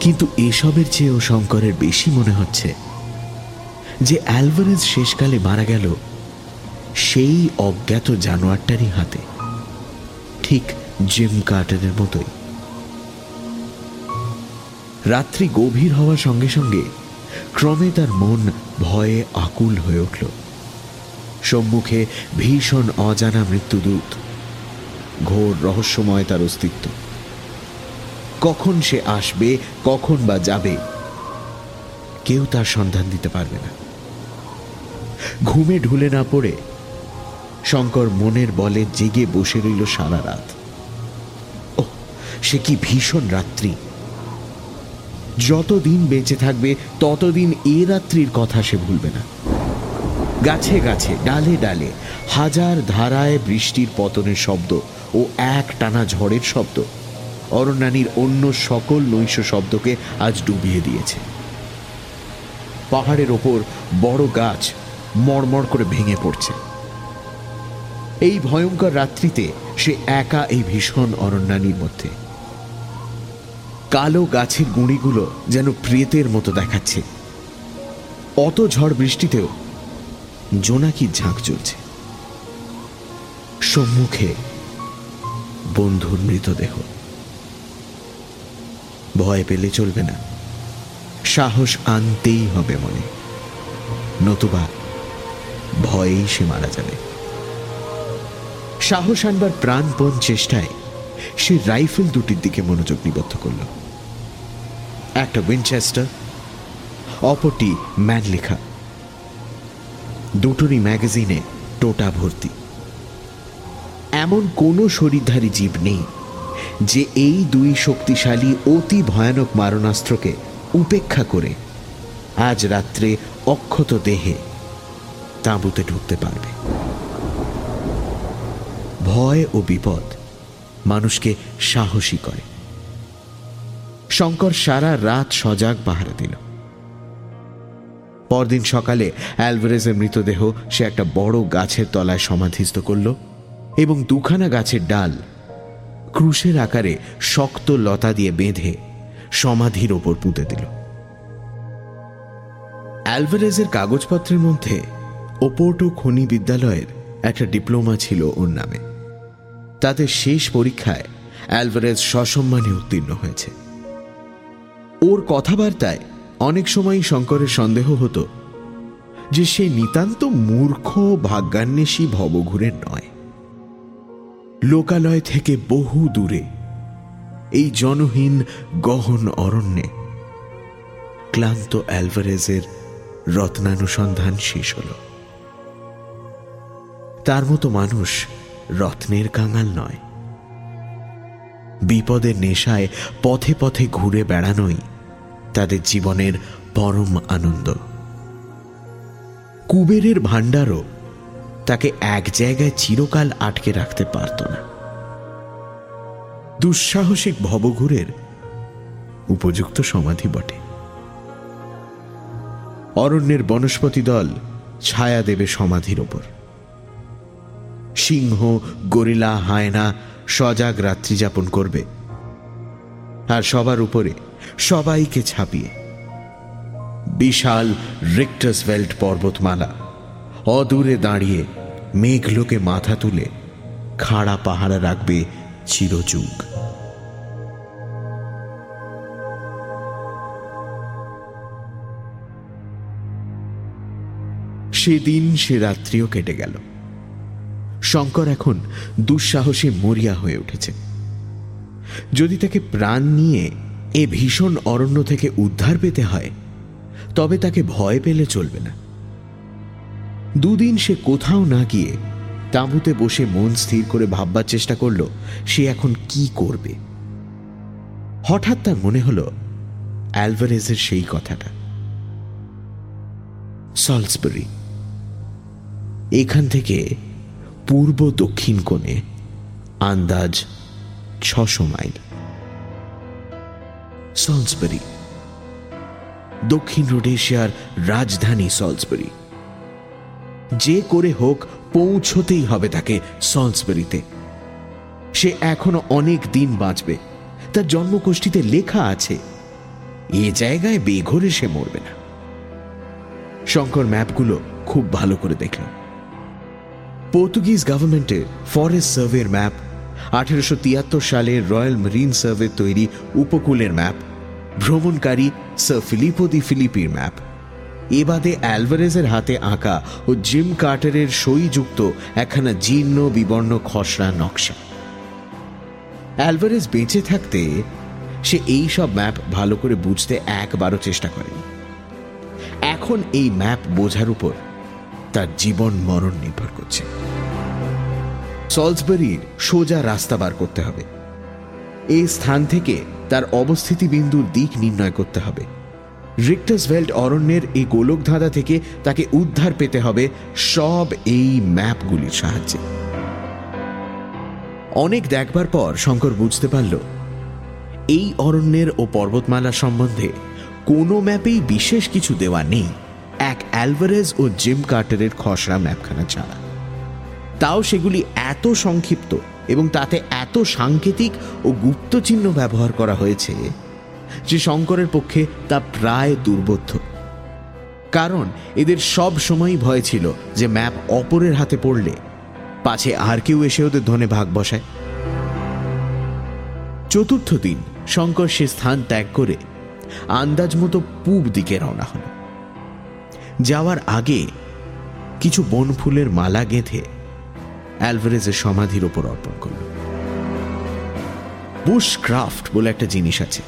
কিন্তু এসবের চেয়েও শঙ্করের বেশি মনে হচ্ছে যে অ্যালভারেজ শেষকালে মারা গেল সেই অজ্ঞাত জানোয়ারটারই হাতে, ঠিক জিম কার্টারের মতোই। রাত্রি গভীর হওয়ার সঙ্গে সঙ্গে ক্রমে তার মন ভয়ে আকুল হয়ে উঠল। সম্মুখে ভীষণ অজানা মৃত্যুদূত। ঘোর রহস্যময় তার অস্তিত্ব। কখন সে আসবে, কখন বা যাবে, কেউ তার সন্ধান দিতে পারবে না। ঘুমে ঢুলে না পড়ে শঙ্কর মনের বলে জেগে বসে রইল সারা রাত। ও সে কি ভীষণ রাত্রি। যতদিন বেঁচে থাকবে, ততদিন এ রাত্রির কথা সে ভুলবে না। গাছে গাছে, ডালে ডালে, হাজার ধারায় বৃষ্টির পতনের শব্দ ও এক টানা ঝড়ের শব্দ, অরণ্যানীর অন্য সকল নৈশ শব্দকে আজ ডুবিয়ে দিয়েছে। পাহাড়ের ওপর বড় গাছ মড়মড় করে ভেঙে পড়ছে। এই ভয়ঙ্কর রাত্রিতে সে একা এই ভীষণ অরণ্যানীর মধ্যে কালো গাছের গুঁড়িগুলো যেন প্রেতের মতো দেখাচ্ছে। অত ঝড় বৃষ্টিতেও জোনাকির ঝাঁক চলছে। সম্মুখে বন্ধুর মৃতদেহ। ভয় পেলে চলবে না। সাহস আনতেই হবে মনে। নতুবা ভয়েই সে মারা যাবে। সাহস আনবার প্রাণপণ চেষ্টায় সে রাইফেল দুটির দিকে মনোযোগ নিবদ্ধ করল। একটা উইনচেস্টার অপরটি ম্যান লেখা দুটোরই ম্যাগাজিনে টোটা ভর্তি। এমন কোনো শরীরধারী জীব নেই যে এই দুই শক্তিশালী অতি ভয়ানক মারণাস্ত্রকে উপেক্ষা করে আজ রাত্রে অক্ষত দেহে তাঁবুতে ঢুকতে পারবে। ভয় ও বিপদ মানুষকে সাহসী করে। শঙ্কর সারা রাত সজাগ পাহারা দিল। পরদিন সকালে অ্যালভারেজের মৃতদেহ সে একটা বড় গাছের তলায় সমাধিস্থ করল এবং দুখানা গাছের ডাল ক্রুশের আকারে শক্ত লতা দিয়ে বেঁধে সমাধির ওপর পুঁতে দিল। অ্যালভারেজের কাগজপত্রের মধ্যে ওপোর্টো খনি বিদ্যালয়ের একটা ডিপ্লোমা ছিল ওর নামে। তাতে শেষ পরীক্ষায় অ্যালভারেজ সসম্মানে উত্তীর্ণ হয়েছে। ওর কথাবার্তায় অনেক সময় শঙ্করের সন্দেহ হতো যে সে নিতান্ত মূর্খ, ভাগ্যান্বেষী, ভবঘুরের নয়। লোকালয় থেকে বহু দূরে এই জনহীন গহন অরণ্যে ক্লান্ত অ্যালভারেজের রত্নানুসন্ধান শেষ হল। তার মতো মানুষ রত্নের কাঙাল নয়। বিপদের নেশায় পথে পথে ঘুরে বেড়ানোই তাদের জীবনের পরম আনন্দ। কুবেরের ভাণ্ডারও তাকে এক জায়গায় চিরকাল আটকে রাখতে পারত না। দুঃসাহসিক ভবঘুরের উপযুক্ত সমাধি বটে। অরণ্যের বনস্পতি দল ছায়া দেবে সমাধির ওপর। সিংহ, গরিলা, হায়না সজাগ রাত্রি যাপন করবে। আর সবার উপরে সবাইকে ছাপিয়ে। বিশাল রিক্টাসভেল্ট পর্বতমালা অদূরে দাঁড়িয়ে মেঘলোকে মাথা তুলে খাড়া পাহাড়া রাখবে চিরযুগ। সেদিন সে রাত্রিও কেটে গেল। শঙ্কর এখন দুঃসাহসে মরিয়া হয়ে উঠেছে। যদি তাকে প্রাণ নিয়ে এ ভীষণ অরণ্য থেকে উদ্ধার পেতে হয়, তবে তাকে ভয় পেলে চলবে না। দুদিন সে কোথাও না গিয়ে তাঁবুতে বসে মন স্থির করে ভাববার চেষ্টা করল, সে এখন কি করবে? হঠাৎ তার মনে হল অ্যালভারেজের সেই কথাটা। সলসবেরি। এখান থেকে পূর্ব দক্ষিণ কোণে আন্দাজ ছশো মাইল। সলসবেরি। দক্ষিণ রোডেশিয়ার রাজধানী সলসবেরি। যে করে হোক পৌঁছতেই হবে তাকে সলসবেরিতে। সে এখনও অনেক দিন বাঁচবে। তার জন্মকোষ্ঠীতে লেখা আছে, এ জায়গায় বেঘরে সে মরবে না। শঙ্কর ম্যাপগুলো খুব ভালো করে দেখল। পর্তুগিজ গভর্নমেন্টের ফরেস্ট সার্ভের ম্যাপ আঠেরোশো তিয়াত্তর সালে রয়্যাল মেরিন সার্ভে তৈরি উপকূলের ম্যাপ ভ্রমণকারী স্যার ফিলিপো দি ফিলিপির ম্যাপ এবাদে অ্যালভারেজের হাতে আঁকা ও জিম কার্টারের সইযুক্ত একখানা জীর্ণ, বিবর্ণ খসড়া নকশা। অ্যালভারেজ বেঁচে থাকতে সে এই সব ম্যাপ ভালো করে বুঝতে একবারও চেষ্টা করেনি। এখন এই ম্যাপ বোঝার উপর তার জীবন মরণ নির্ভর করছে। সলসবেরির সোজা রাস্তা বার করতে হবে। এই স্থান থেকে তার অবস্থিতি বিন্দুর দিক নির্ণয় করতে হবে। রিক্টাসভেল্ট অরণ্যের এই গোলক ধাঁধা থেকে তাকে উদ্ধার পেতে হবে সব এই ম্যাপগুলির সাহায্যে। অনেক দেখবার পর শঙ্কর বুঝতে পারল, এই অরণ্যের ও পর্বতমালা সম্বন্ধে কোনো ম্যাপেই বিশেষ কিছু দেওয়া নেই। এক অ্যালভারেজ ও জিম কার্টারের খসড়া ম্যাপখানা ছাড়া তাও সেগুলি এত সংক্ষিপ্ত এবং তাতে এত সাংকেতিক ও গুপ্ত চিহ্ন ব্যবহার করা হয়েছে যে শঙ্করের পক্ষে তা প্রায় দুর্বোধ্য। কারণ এদের সব সময়ই ভয় ছিল যে ম্যাপ অপরের হাতে পড়লে পাছে আর কেউ এসে ওদের ধনে ভাগ বসায়। চতুর্থ দিন শঙ্কর সে স্থান ত্যাগ করে আন্দাজ মতো পূব দিকে রওনা হল। যাওয়ার আগে কিছু বনফুলের মালা গেঁথে অ্যালভারেজের সমাধির ওপর অর্পণ করল বুশ ক্রাফট বলে একটা জিনিস আছে।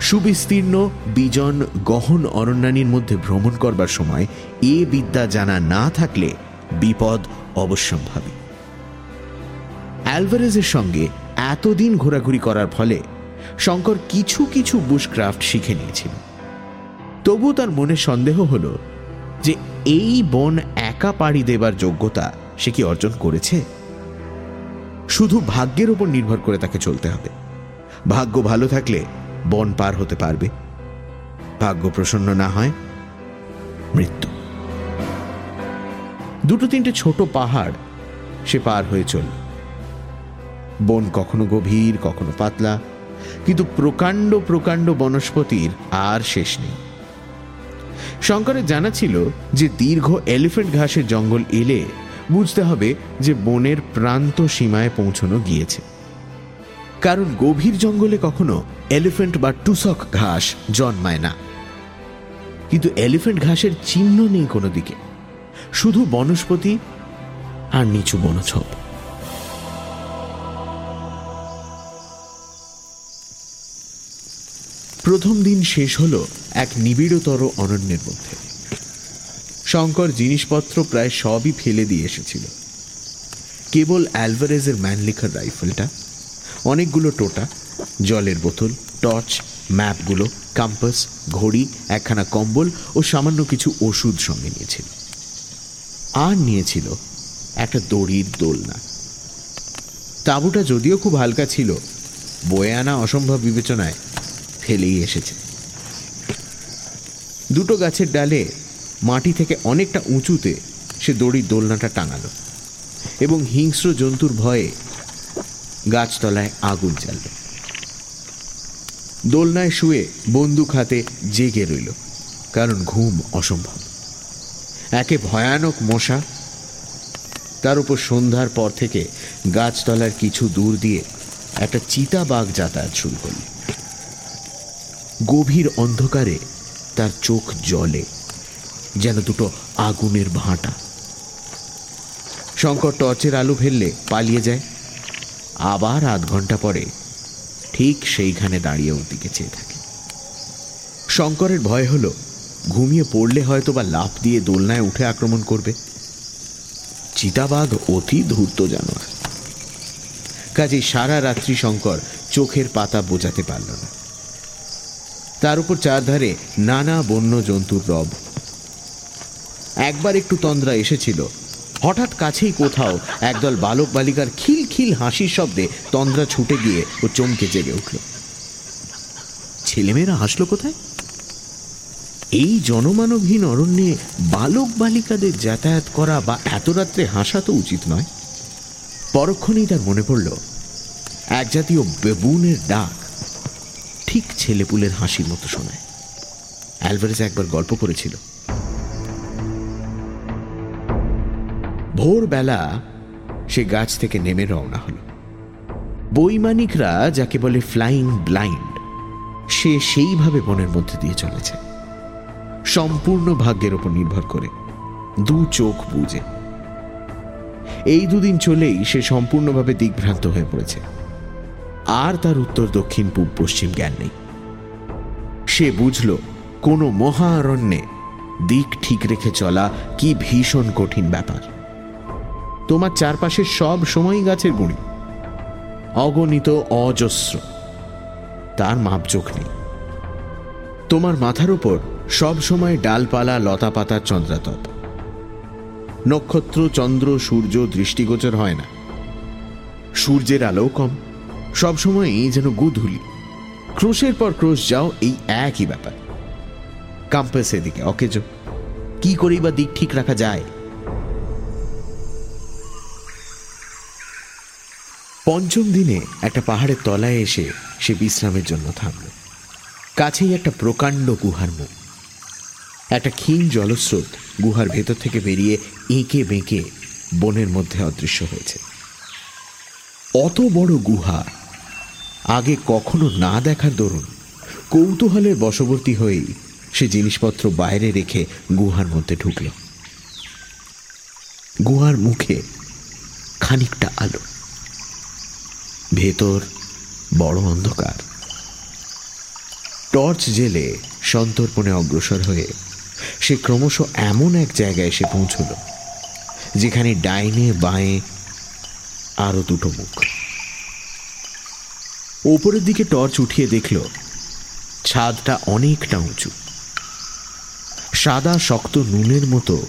সুবিস্তীর্ণ, বিজন, গহন অরণ্যানীর মধ্যে ভ্রমণ করবার সময় এ বিদ্যা জানা না থাকলে বিপদ অবশ্যম্ভাবী। অ্যালভারেজের সঙ্গে এতদিন ঘোরাঘুরি করার ফলে শঙ্কর কিছু কিছু বুশক্রাফট শিখে নিয়েছিল। তবু তার মনে সন্দেহ হল যে এই বন একা পাড়ি দেবার যোগ্যতা সে কি অর্জন করেছে। শুধু ভাগ্যের উপর নির্ভর করে তাকে চলতে হবে। ভাগ্য ভালো থাকলে বন পার হতে পারবে। ভাগ্য প্রসন্ন না হয় মৃত্যু। দুটো তিনটে ছোট পাহাড় সে পার হয়ে চলল। বন কখনো গভীর, কখনো পাতলা, কিন্তু প্রকাণ্ড প্রকাণ্ড বনস্পতির আর শেষ নেই। শঙ্করের জানা ছিল যে দীর্ঘ এলিফেন্ট ঘাসের জঙ্গল এলে বুঝতে হবে যে বনের প্রান্ত সীমায় পৌঁছানো গিয়েছে। কারণ গভীর জঙ্গলে কখনো এলিফেন্ট বা টুসক ঘাস জন্মায় না। কিন্তু এলিফেন্ট ঘাসের চিহ্ন নেই কোনো দিকে। শুধু বনস্পতি আর নিচু বনছপ। প্রথম দিন শেষ হলো এক নিবিড়তর অরণ্যের মধ্যে। শঙ্কর জিনিসপত্র প্রায় সবই ফেলে দিয়ে এসেছিল। কেবল অ্যালভারেজের ম্যানলিখার রাইফেলটা, অনেকগুলো টোটা, জলের বোতল, টর্চ, ম্যাপগুলো, কাম্পাস, ঘড়ি, একখানা কম্বল ও সামান্য কিছু ওষুধ সঙ্গে নিয়েছিল। আর নিয়েছিল একটা দড়ির দোলনা। তাঁবুটা যদিও খুব হালকা ছিল, বয়ে আনা অসম্ভব বিবেচনায় ফেলেই এসেছে। দুটো গাছের ডালে মাটি থেকে অনেকটা উঁচুতে সে দড়ির দোলনাটা টাঙালো এবং হিংস্র জন্তুর ভয়ে গাছতলায় আগুন জ্বালল। দোলনায় শুয়ে বন্দুক হাতে জেগে রইল, কারণ ঘুম অসম্ভব। একে ভয়ানক মশা, তার উপর সন্ধ্যার পর থেকে গাছতলার কিছু দূর দিয়ে একটা চিতা বাঘ যাতায়াত শুরু করল। গভীর অন্ধকারে তার চোখ জলে, যেন দুটো আগুনের ভাঁটা। শঙ্কর টর্চের আলো ফেললে পালিয়ে যায়। আবার আধ ঘণ্টা পরে ঠিক সেইখানে দাঁড়িয়ে ওর দিকে চেয়ে থাকে। শঙ্করের ভয় হলো, ঘুমিয়ে পড়লে হয়তো বা লাফ দিয়ে দোলনায় উঠে আক্রমণ করবে। চিতাবাঘ অতি ধূর্ত জানোয়ার। কাজেই সারা রাত্রি শঙ্কর চোখের পাতা বোঝাতে পারল না। তার উপর চারধারে নানা বন্য জন্তুর রব। একবার একটু তন্দ্রা এসেছিল। হঠাৎ কাছেই কোথাও একদল বালক বালিকার খিল খিল হাসির শব্দে তন্দ্রা ছুটে গিয়ে ও চমকে জেগে উঠল। ছেলেমেয়েরা হাসলো কোথায়? এই জনমানবহীন অরণ্যে বালক বালিকাদের যাতায়াত করা বা এত রাত্রে হাসা তো উচিত নয়। পরক্ষণেই তার মনে পড়ল, এক জাতীয় বেবুনের ডাক। ঠিক ছেলেপুলের হাসির মতো শোনায়। অ্যালভারেজ একবার গল্প করেছিল। ভোরবেলা সে গাছ থেকে নেমে রওনা হল। বৈমানিকরা যাকে বলে ফ্লাইং ব্লাইন্ড, সে সেইভাবে বনের মধ্যে দিয়ে চলেছে। সম্পূর্ণ ভাগ্যের ওপর নির্ভর করে, দু চোখ বুঝে এই দুদিন চলেই সে সম্পূর্ণভাবে দিকভ্রান্ত হয়ে পড়েছে। আর তার উত্তর দক্ষিণ, পূব, পশ্চিম জ্ঞান নেই। সে বুঝল, কোনো মহারণ্যে দিক ঠিক রেখে চলা কি ভীষণ কঠিন ব্যাপার। তোমার চারপাশে সব সময় গাছের গুণী অগণিত অজস্র। তার মাপচোখ নেই। তোমার মাথার উপর সব সময় ডালপালা লতা পাতার চন্দ্রাতপ। নক্ষত্র, চন্দ্র, সূর্য দৃষ্টিগোচর হয় না। সূর্যের আলো কম। সবসময়ই যেন গুধুলি। ক্রোশের পর ক্রোশ যাও, এই একই ব্যাপার। কাম্পাস এদিকে, অকেজ। কি করেই বা দিক ঠিক রাখা যায়? পঞ্চম দিনে একটা পাহাড়ের তলায় এসে সে বিশ্রামের জন্য থামল। কাছেই একটা প্রকাণ্ড গুহার মুখ। একটা ক্ষীণ জলস্রোত গুহার ভেতর থেকে বেরিয়ে এঁকে বেঁকে বনের মধ্যে অদৃশ্য হয়েছে। অত বড় গুহা আগে কখনো না দেখার দরুন কৌতূহলের বশবর্তী হয়েই সে জিনিসপত্র বাইরে রেখে গুহার মধ্যে ঢুকল। গুহার মুখে খানিকটা আলো। ভেতর বড় অন্ধকার। টর্চ জেলে সন্তর্পণে অগ্রসর হয়ে সে ক্রমশ এমন এক জায়গায় এসে পৌঁছল, যেখানে ডাইনে বাঁয়ে আরও দুটো মুখ। ওপরের দিকে টর্চ উঠিয়ে দেখল, ছাদটা অনেকটা উঁচু। সাদা, শক্ত নুনের মতো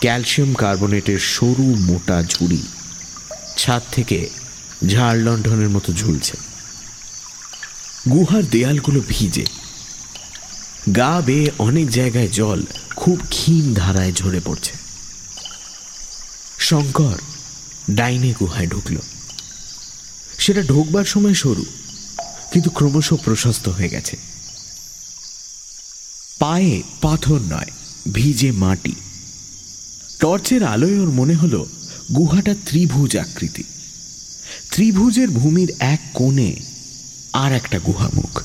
ক্যালসিয়াম কার্বনেটের সরু, মোটা ঝুড়ি ছাদ থেকে ঝাড় লণ্ঠনের মতো ঝুলছে। গুহার দেয়ালগুলো ভিজে। গা বেয়ে অনেক জায়গায় জল খুব ক্ষীণ ধারায় ঝরে পড়ছে। শঙ্কর ডাইনে গুহায় ঢুকল। সেটা ঢোকবার সময় সরু, কিন্তু ক্রমশ প্রশস্ত হয়ে গেছে। পায়ে পাথর নয়, ভিজে মাটি। টর্চের আলোয় ওর মনে হলো গুহাটা ত্রিভুজ আকৃতি। ত্রিভুজের ভূমির এক কোণে আর একটা গুহামুখ।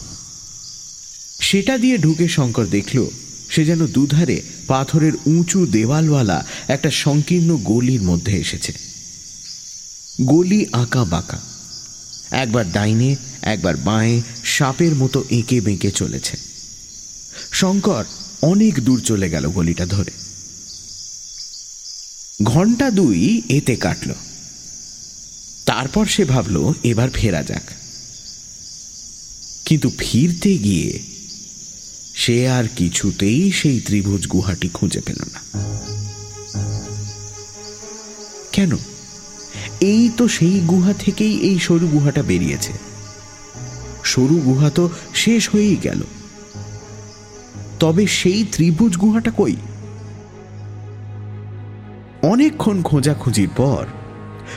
সেটা দিয়ে ঢুকে শঙ্কর দেখল, সে যেন দুধারে পাথরের উঁচু দেওয়ালওয়ালা একটা সংকীর্ণ গলির মধ্যে এসেছে। গলি আঁকা বাঁকা। একবার ডাইনে, একবার বাঁয়ে সাপের মতো এঁকে বেঁকে চলেছে। শঙ্কর অনেক দূর চলে গেল গলিটা ধরে। ঘণ্টা দুই এতে কাটল। তারপর সে ভাবল, এবার ফেরা যাক। কিন্তু ফিরতে গিয়ে সে আর কিছুতেই সেই ত্রিভুজ গুহাটি খুঁজে পেল না। কেন? এই তো সেই গুহা থেকেই এই সরু গুহাটা বেরিয়েছে। সরু গুহা তো শেষ হয়েই গেল। তবে সেই ত্রিভুজ গুহাটা কই? অনেকক্ষণ খোঁজাখুঁজির পর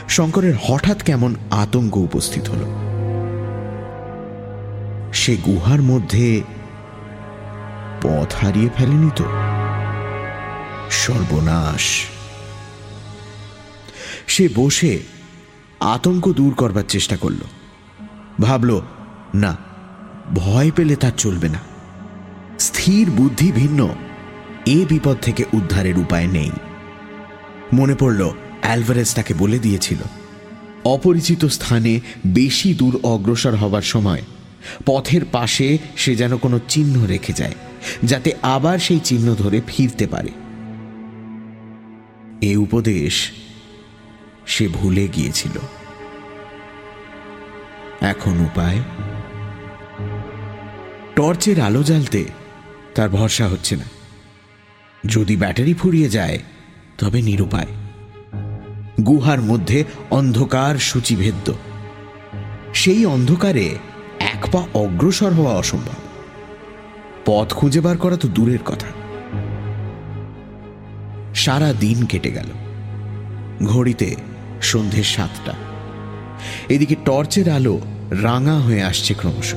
শঙ্করের হঠাৎ কেমন আতঙ্ক উপস্থিত হল। সে গুহার মধ্যে পথ হারিয়ে ফেলেনি তো? সর্বনাশ। সে বসে আতঙ্ক দূর করবার চেষ্টা করল। ভাবল, না, ভয় পেলে তার চলবে না। স্থির বুদ্ধি ভিন্ন, এ বিপদ থেকে উদ্ধারের উপায় নেই। মনে পড়ল, অ্যালভারেজ তাকে বলে দিয়েছিল, অপরিচিত স্থানে বেশি দূর অগ্রসর হবার সময় পথের পাশে সে যেন কোনো চিহ্ন রেখে যায়, যাতে আবার সেই চিহ্ন ধরে ফিরতে পারে। এ উপদেশ সে ভুলে গিয়েছিল। এখন উপায়? টর্চের আলো জ্বালতে তার ভরসা হচ্ছে না। যদি ব্যাটারি ফুরিয়ে যায়, তবে নিরুপায়। গুহার মধ্যে অন্ধকার সূচিভেদ্য। সেই অন্ধকারে এক পা অগ্রসর হওয়া অসম্ভব। পথ খুঁজে বার করা তো দূরের কথা। সারা দিন কেটে গেল। ঘড়িতে সন্ধ্যে সাতটা। এদিকে টর্চের আলো রাঙা হয়ে আসছে ক্রমশ।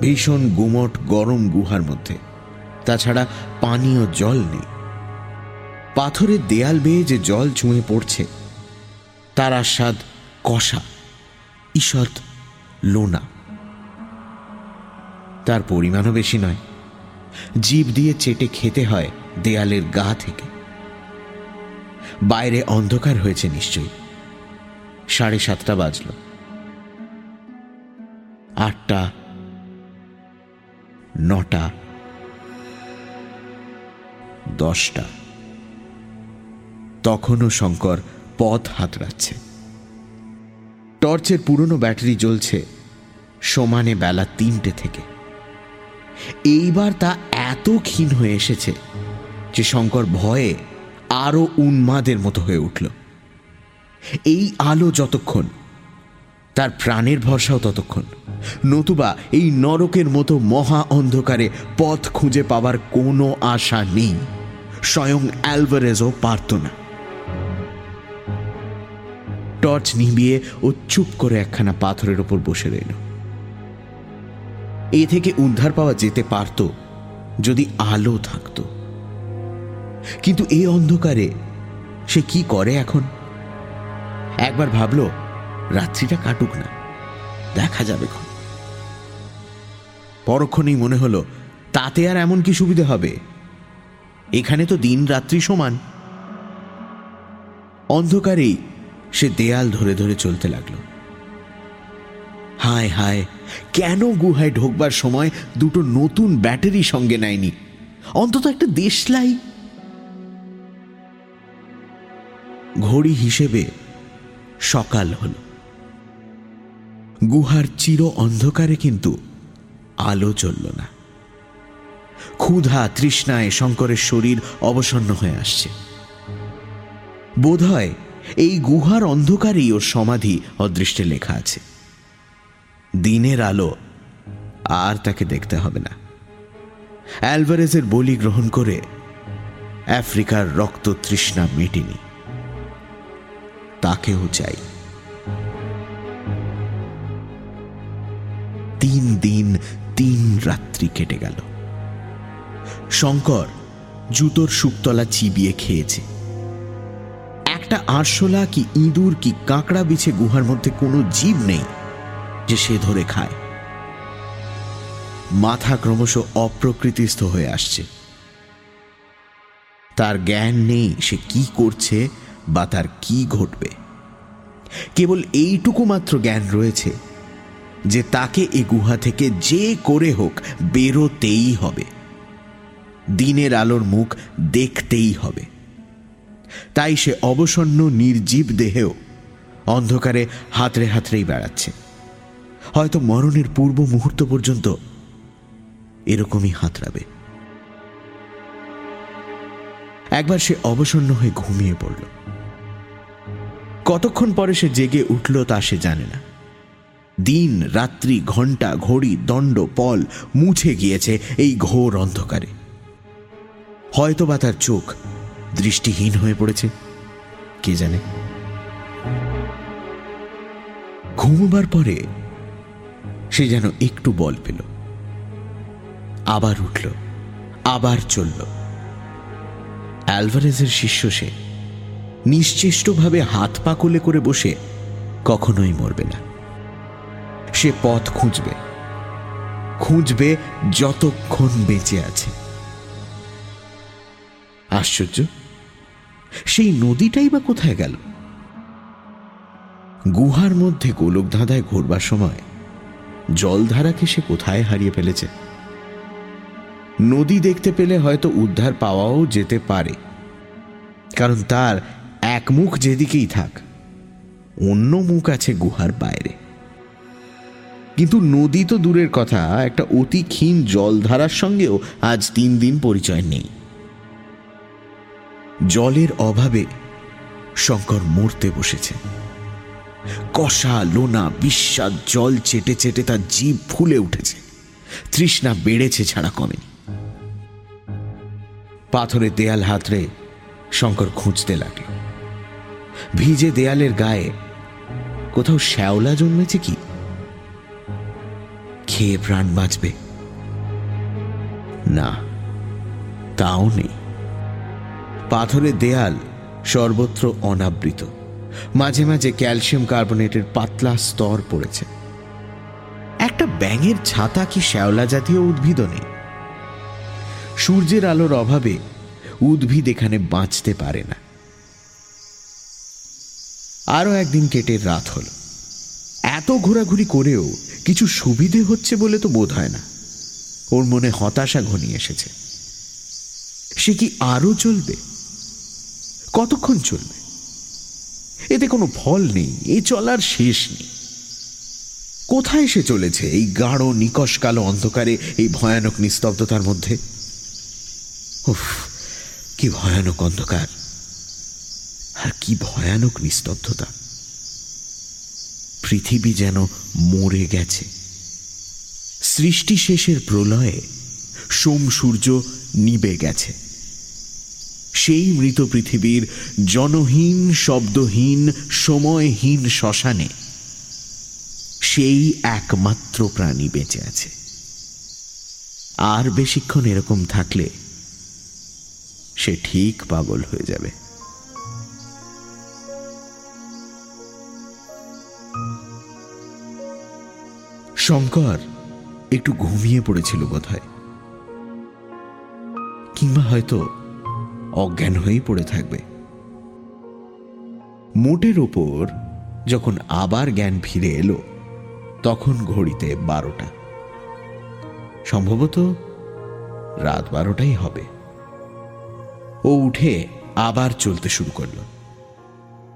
ভীষণ গুমট গরম গুহার মধ্যে। তাছাড়া পানীয় জল নেই। পাথরের দেয়াল বেয়ে যে জল চুঁয়ে পড়ছে, তার আস্বাদ কষা, ঈষৎ লোনা। তার পরিমাণও বেশি নয়। জীব দিয়ে চেটে খেতে হয় দেয়ালের গা থেকে। বাইরে অন্ধকার হয়েছে নিশ্চয়ই। সাড়ে সাতটা বাজল। আটটা, নটা, দশটা। তখনও শঙ্কর পথ হাতড়াচ্ছে। টর্চের পুরনো ব্যাটারি জ্বলছে সমানে বেলা তিনটে থেকে। এইবার তা এত ক্ষীণ হয়ে এসেছে যে শঙ্কর ভয়ে আরও উন্মাদের মতো হয়ে উঠল। এই আলো যতক্ষণ, তার প্রাণের ভরসাও ততক্ষণ। নতুবা এই নরকের মতো মহা অন্ধকারে পথ খুঁজে পাবার কোনো আশা নেই। স্বয়ং অ্যালভারেজও পারত না। টর্চ নিভিয়ে ও চুপ করে একখানা পাথরের ওপর বসে রইল। এ থেকে উদ্ধার পাওয়া যেতে পারত যদি আলো থাকত। কিন্তু এই অন্ধকারে সে কি করে এখন? একবার ভাবল, রাত্রিটা কাটুক না, দেখা যাবে ক্ষণ পরক্ষণেই মনে হলো, তাতে আর এমন কি সুবিধে হবে? এখানে তো দিন রাত্রি সমান। অন্ধকারেই সে দেয়াল ধরে ধরে চলতে লাগল। হায় হায়, কেন গুহায় ঢোকবার সময় দুটো নতুন ব্যাটারি সঙ্গে নেয়নি? অন্তত একটা দেশলাই। ঘড়ি হিসেবে সকাল হল। গুহার চির অন্ধকারে কিন্তু আলো জ্বলল না। ক্ষুধা তৃষ্ণায় শঙ্করের শরীর অবসন্ন হয়ে আসছে। বোধহয় এই গুহার অন্ধকারেই ওর সমাধি অদৃষ্টে লেখা আছে। দিনের আলো আর তাকে দেখতে হবে না। অ্যালভারেজের বলি গ্রহণ করে আফ্রিকার রক্ত তৃষ্ণা মেটেনি। তাকেও চাই। তিন দিন তিন রাত্রি কেটে গেল। শঙ্কর জুতোর শুকতলা চিবিয়ে খেয়েছে। একটা আরশোলা কি ইঁদুর কি কাঁকড়া বিছে গুহার মধ্যে কোনো জীব নেই যে সে ধরে খায়। মাথা ক্রমশ অপ্রকৃতিস্থ হয়ে আসছে। তার জ্ঞান নেই সে কি করছে বা তার কি ঘটবে। কেবল এইটুকু মাত্র জ্ঞান রয়েছে যে তাকে এ গুহা থেকে যে করে হোক বেরোতেই হবে। দিনের আলোর মুখ দেখতেই হবে। তাই সে অবসন্ন নির্জীব দেহেও অন্ধকারে হাতড়ে হাতড়েই বেড়াচ্ছে। হয়তো মরণের পূর্ব মুহূর্ত পর্যন্ত এরকমই হাতড়াবে। একবার সে অবসন্ন হয়ে ঘুমিয়ে পড়ল। কতক্ষণ পরে সে জেগে উঠল তা সে জানে না। দিন, রাত্রি ঘণ্টা ঘড়ি, দণ্ড, পল মুছে গিয়েছে এই ঘোর অন্ধকারে। হয়তোবা তার চোখ দৃষ্টিহীন হয়ে পড়েছে, কে জানে। ঘুমবার পরে সে যেন একটু বল পেল। আবার উঠল, আবার চলল। অ্যালভারেজের শিষ্য সে নিশ্চেষ্টভাবে হাত পা কোলে করে বসে কখনোই মরবে না। সে পথ খুঁজবে। খুঁজবে যতক্ষণ বেঁচে আছে। আশ্চর্য? সেই নদীটাই বা কোথায় গেল? গুহার মধ্যে গোলক ধাঁধায় ঘুরবার সময় জলধারাকে সে কোথায় হারিয়ে ফেলেছে? নদী দেখতে পেলে হয়তো উদ্ধার পাওয়াও যেতে পারে। কারণ তার এক মুখ যেদিকেই থাক, অন্য মুখ আছে গুহার বাইরে। কিন্তু নদী তো দূরের কথা, একটা অতি ক্ষীণ জলধারার সঙ্গেও আজ তিন দিন পরিচয় নেই। জলের অভাবে শঙ্কর মরতে বসেছে। কষা, লোনা বিশ্বাস জল চেটে চেটে তার জীব ফুলে উঠেছে। তৃষ্ণা বেড়েছে ছাড়া কমেনি। পাথরে দেয়াল হাতড়ে শঙ্কর খুঁজতে লাগল। ভিজে দেয়ালের গায়ে। কোথাও শ্যাওলা জন্মেছে কি? খেয়ে প্রাণ বাঁচবে। না, তাও নেই। পাথরের দেয়াল সর্বত্র অনাবৃত। মাঝে মাঝে ক্যালসিয়াম কার্বনেটের পাতলা স্তর পড়েছে। একটা ব্যাঙের ছাতা কি শ্যাওলা জাতীয় উদ্ভিদও নেই? সূর্যের আলোর অভাবে উদ্ভিদ এখানে বাঁচতে পারে না। আরও একদিন কেটে রাত হল। এত ঘোরাঘুরি করেও কিছু সুবিধে হচ্ছে বলে তো বোধ হয় না। ওর মনে হতাশা ঘনিয়ে এসেছে। সে কি আরও চলবে? কতক্ষণ চলবে? এতে কোনো ফল নেই, এ চলার শেষ নেই। কোথায় সে চলেছে এই গাঢ়, নিকশ কালো অন্ধকারে, এই ভয়ানক নিস্তব্ধতার মধ্যে? উফ, কি ভয়ানক অন্ধকার। আর কি ভয়ানক নিস্তব্ধতা। পৃথিবী যেন মরে গেছে। সৃষ্টি শেষের প্রলয়ে সোম সূর্য নিবে গেছে। সেই মৃত পৃথিবীর জনহীন, শব্দহীন, সময়হীন শ্মশানে সেই একমাত্র প্রাণী বেঁচে আছে। আর বেশিক্ষণ এরকম থাকলে সে ঠিক পাগল হয়ে যাবে। শঙ্কর একটু ঘুমিয়ে পড়েছিল বোধহয়। কিংবা হয়তো অজ্ঞান হয়েই পড়ে থাকবে। মোটের ওপর যখন আবার জ্ঞান ফিরে এলো, তখন ঘড়িতে বারোটা। সম্ভবত রাত বারোটাই হবে। ও উঠে আবার চলতে শুরু করল।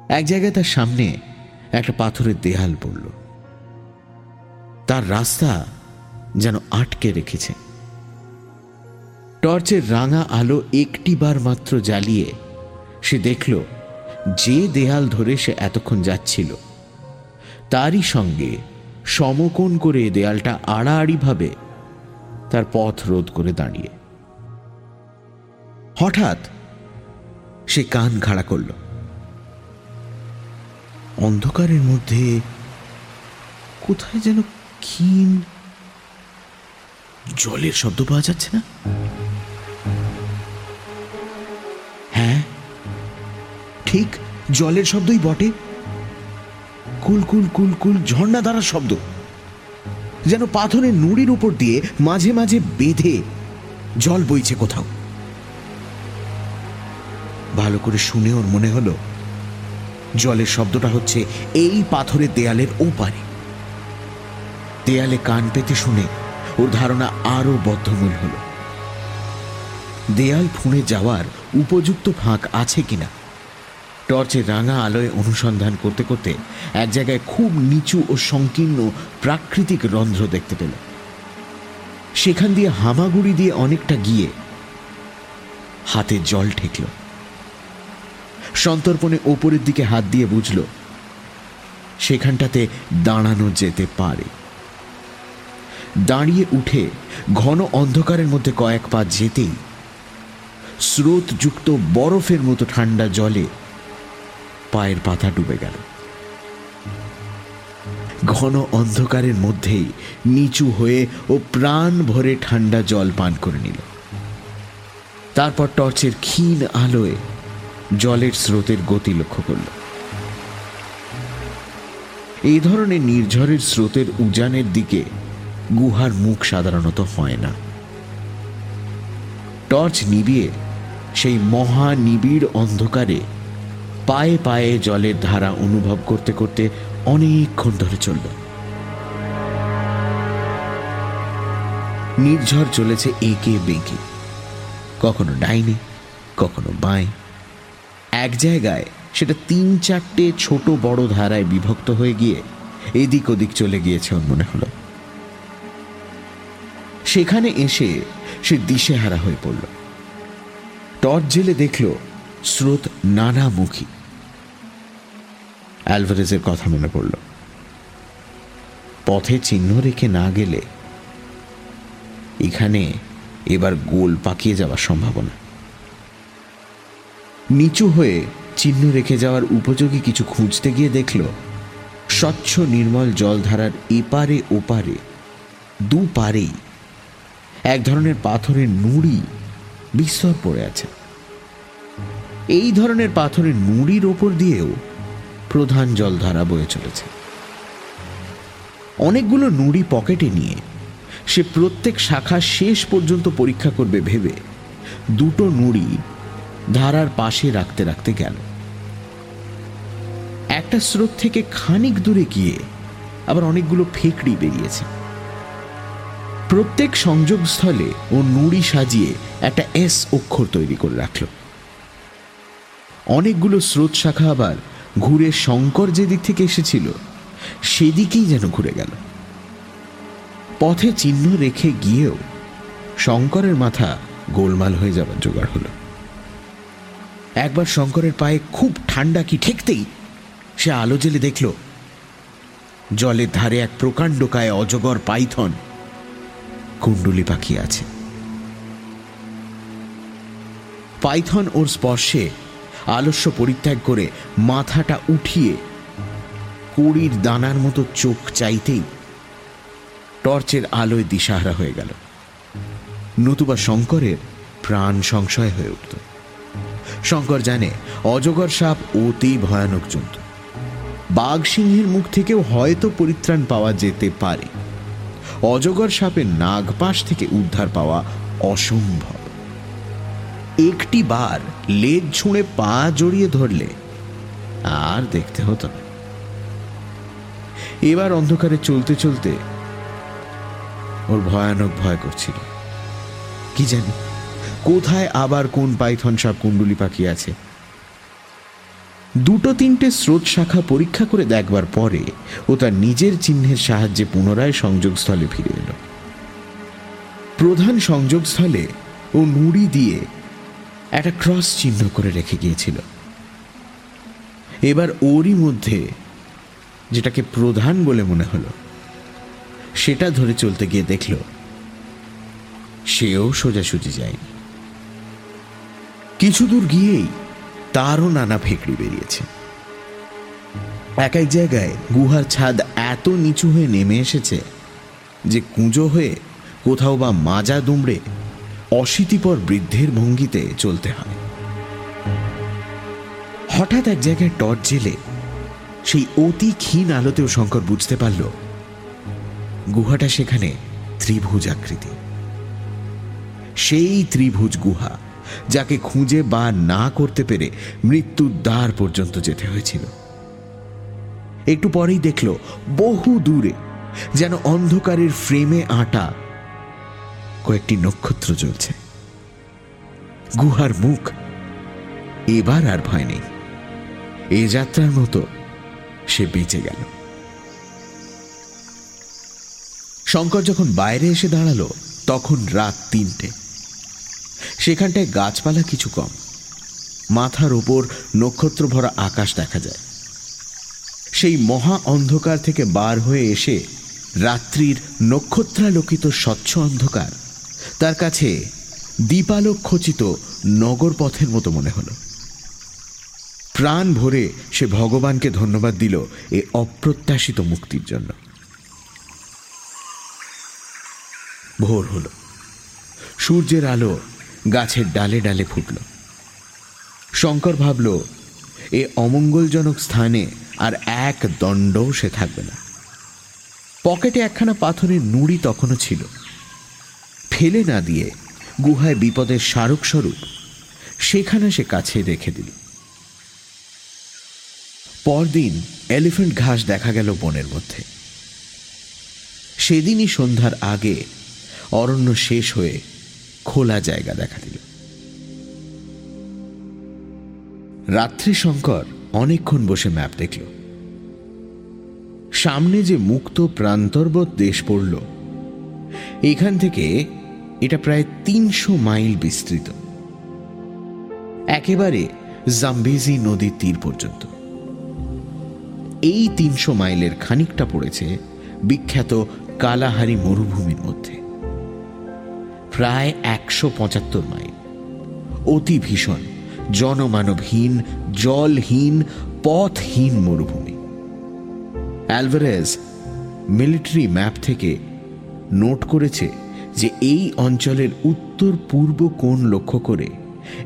এক জায়গায় তার সামনে একটা পাথরের দেয়াল পড়ল। তার রাস্তা যেন আটকে রেখেছে। টর্চের রাঙা আলো একটি বার মাত্র জ্বালিয়ে সে দেখল, যে দেয়াল ধরে সে এতক্ষণ যাচ্ছিল, তারই সঙ্গে সমকোণ করে দেয়ালটা আড়াআড়িভাবে তার পথ রোধ করে দাঁড়িয়ে। হঠাৎ সে কান খাড়া করল। অন্ধকারের মধ্যে কোথায় যেন ক্ষীণ জলের শব্দ পাওয়া যাচ্ছে না? হ্যাঁ ঠিক জলের শব্দই বটে। কুলকুল কুলকুল ঝর্ণা দ্বারা শব্দ। যেন পাথরের নুড়ির উপর দিয়ে মাঝে মাঝে বেঁধে জল বইছে কোথাও। ভালো করে শুনে ওর মনে হলো, জলের শব্দটা হচ্ছে এই পাথরের দেয়ালের ওপারে। দেয়ালে কান পেতে শুনে ওর ধারণা আরও বদ্ধমূল হল। দেয়াল ফুঁড়ে যাওয়ার উপযুক্ত ফাঁক আছে কিনা? টর্চের রাঙা আলোয় অনুসন্ধান করতে করতে এক জায়গায় খুব নিচু ও সংকীর্ণ প্রাকৃতিক রন্ধ্র দেখতে পেল। সেখান দিয়ে হামাগুড়ি দিয়ে অনেকটা গিয়ে হাতে জল ঠেকল। সন্তর্পণে ওপরের দিকে হাত দিয়ে বুঝল, সেখানটাতে দাঁড়ানো যেতে পারে। দাঁড়িয়ে উঠে ঘন অন্ধকারের মধ্যে কয়েক পা যেতেই স্রোতযুক্ত বরফের মতো ঠান্ডা জলে পায়ের পাতা ডুবে গেল। ঘন অন্ধকারের মধ্যেই নিচু হয়ে ও প্রাণ ভরে ঠান্ডা জল পান করে নিল। তারপর টর্চের ক্ষীণ আলোয় জলের স্রোতের গতি লক্ষ্য করল। এই ধরনের নির্ঝরের স্রোতের উজানের দিকে গুহার মুখ সাধারণত হয় না। টর্চ নিবিয়ে সেই মহা নিবিড় অন্ধকারে পায়ে পায়ে জলের ধারা অনুভব করতে করতে অনেকক্ষণ ধরে চলল। নির্ঝর চলেছে একে বেঁকে। কখনো ডাইনে, কখনো বাঁয়ে। এক জায়গায় সেটা তিন চারটে ছোট বড় ধারায় বিভক্ত হয়ে গিয়ে এদিক ওদিক চলে গিয়েছে মনে হলো। সেখানে এসে সে দিশেহারা হয়ে পড়ল। টর্চ জেলে দেখল স্রোত নানামুখী। অ্যালভারেজের কথা মনে পড়ল। পথে চিহ্ন রেখে না গেলে এখানে এবার গোল পাকিয়ে যাওয়ার সম্ভাবনা। নিচু হয়ে চিহ্ন রেখে যাওয়ার উপযোগী কিছু খুঁজতে গিয়ে দেখল, স্বচ্ছ নির্মল জলধারার এপারে ওপারে দু পারেই এক ধরনের পাথরের নুড়ি বিস্তর পড়ে আছে। এই ধরনের পাথরের নুড়ির ওপর দিয়েও প্রধান জলধারা বয়ে চলেছে। অনেকগুলো নুড়ি পকেটে নিয়ে সে প্রত্যেক শাখা শেষ পর্যন্ত পরীক্ষা করবে ভেবে দুটো নুড়ি ধারার পাশে রাখতে রাখতে গেল। একটা স্রোত থেকে খানিক দূরে গিয়ে আবার অনেকগুলো ফেকড়ি বেরিয়েছে। প্রত্যেক সংযোগস্থলে ও নুড়ি সাজিয়ে একটা এস অক্ষর তৈরি করে রাখল। অনেকগুলো স্রোত শাখা আবার ঘুরে শঙ্কর যেদিক থেকে এসেছিল, সেদিকেই যেন ঘুরে গেল। পথে চিহ্ন রেখে গিয়েও শঙ্করের মাথা গোলমাল হয়ে যাবার জোগাড় হলো। একবার শঙ্করের পায়ে খুব ঠান্ডা কি ঠেকতেই সে আলো জেলে দেখল, জলের ধারে এক প্রকাণ্ডকায় অজগর পাইথন কুণ্ডুলি পাখি আছে। পাইথন ওর স্পর্শে আলস্য পরিত্যাগ করে মাথাটা উঠিয়ে কড়ির দানার মতো চোখ চাইতেই টর্চের আলোয় দিশাহারা হয়ে গেল। নতুবা শঙ্করের প্রাণ সংশয় হয়ে উঠত শঙ্কর জানে অজগর সাপ অতি ভয়ানক জন্তু। বাঘ সিংহের মুখ থেকেও হয়তো পরিত্রাণ পাওয়া যেতে পারে। অজগর সাপের নাগপাশ থেকে উদ্ধার পাওয়া অসম্ভব। একটি বার লেজ ছুঁড়ে পা জড়িয়ে ধরলে আর দেখতে হতো না। এবার অন্ধকারে চলতে চলতে ওর ভয়ানক ভয় করছিল। কি জানি, কোথায় আবার কোন পাইথন সাপ কুণ্ডুলি পাখি আছে? দুটো তিনটে স্রোত শাখা পরীক্ষা করে দেখবার পরে ও তার নিজের চিহ্নের সাহায্যে পুনরায় সংযোগস্থলে ফিরে এলো। প্রধান সংযোগস্থলে ও নুড়ি দিয়ে একটা ক্রস চিহ্ন করে রেখে গিয়েছিল। এবার ওরই মধ্যে যেটাকে প্রধান বলে মনে হলো, সেটা ধরে চলতে গিয়ে দেখল, সেও সোজাসুজি যায়নি। কিছু দূর গিয়েই তারও নানা ফেকড়ি বেরিয়েছে। এক এক জায়গায় গুহার ছাদ এত নিচু হয়ে নেমে এসেছে যে কুঁজো হয়ে কোথাও বা মাজা দুমড়ে অশীতিপর বৃদ্ধের ভঙ্গিতে চলতে হয়। হঠাৎ এক জায়গায় টর্চ জেলে সেই অতি ক্ষীণ আলোতেও শঙ্কর বুঝতে পারল, গুহাটা সেখানে ত্রিভুজ আকৃতি সেই ত্রিভুজ গুহা যাকে খুঁজে বা না করতে পেরে মৃত্যুর দ্বার পর্যন্ত যেতে হয়েছিল। একটু পরেই দেখল, বহু দূরে, যেন অন্ধকারের ফ্রেমে আটা কয়েকটি নক্ষত্র জ্বলছে। গুহার মুখ, এবার আর ভয় নেই। এ যাত্রার মতো সে বেঁচে গেল। শঙ্কর যখন বাইরে এসে দাঁড়াল, তখন রাত তিনটে। সেখানটায় গাছপালা কিছু কম। মাথার ওপর নক্ষত্র ভরা আকাশ দেখা যায়। সেই মহা অন্ধকার থেকে বার হয়ে এসে রাত্রির নক্ষত্রালোকিত স্বচ্ছ অন্ধকার তার কাছে দীপালোক খচিত নগর পথের মতো মনে হলো। প্রাণ ভরে সে ভগবানকে ধন্যবাদ দিল এ অপ্রত্যাশিত মুক্তির জন্য। ভোর হল। সূর্যের আলো গাছের ডালে ডালে ফুটল। শঙ্কর ভাবল, এ অমঙ্গলজনক স্থানে আর এক দণ্ডও সে থাকবে না। পকেটে একখানা পাথরের নুড়ি তখনও ছিল। ফেলে না দিয়ে গুহায় বিপদের স্মারক স্বরূপ সেখানে সে কাছে রেখে দিল। পরদিন এলিফেন্ট ঘাস দেখা গেল বনের মধ্যে। সেদিনই সন্ধ্যার আগে অরণ্য শেষ হয়ে খোলা জায়গা দেখা দিল। রাত্রি শঙ্কর অনেকক্ষণ বসে ম্যাপ দেখল। সামনে যে মুক্ত প্রান্তর্বত দেশ পড়ল, এখান থেকে এটা প্রায় তিনশো মাইল বিস্তৃত। একেবারে জাম্বেজি নদীর তীর পর্যন্ত। এই তিনশো মাইলের খানিকটা পড়েছে বিখ্যাত কালাহারি মরুভূমির মধ্যে। প্রায় একশো পঁচাত্তর মাইল। অতি ভীষণ, জনমানবহীন, জলহীন, পথহীন মরুভূমি। অ্যালভারেজ মিলিটারি ম্যাপ থেকে নোট করেছে যে এই অঞ্চলের উত্তর পূর্ব কোণ লক্ষ্য করে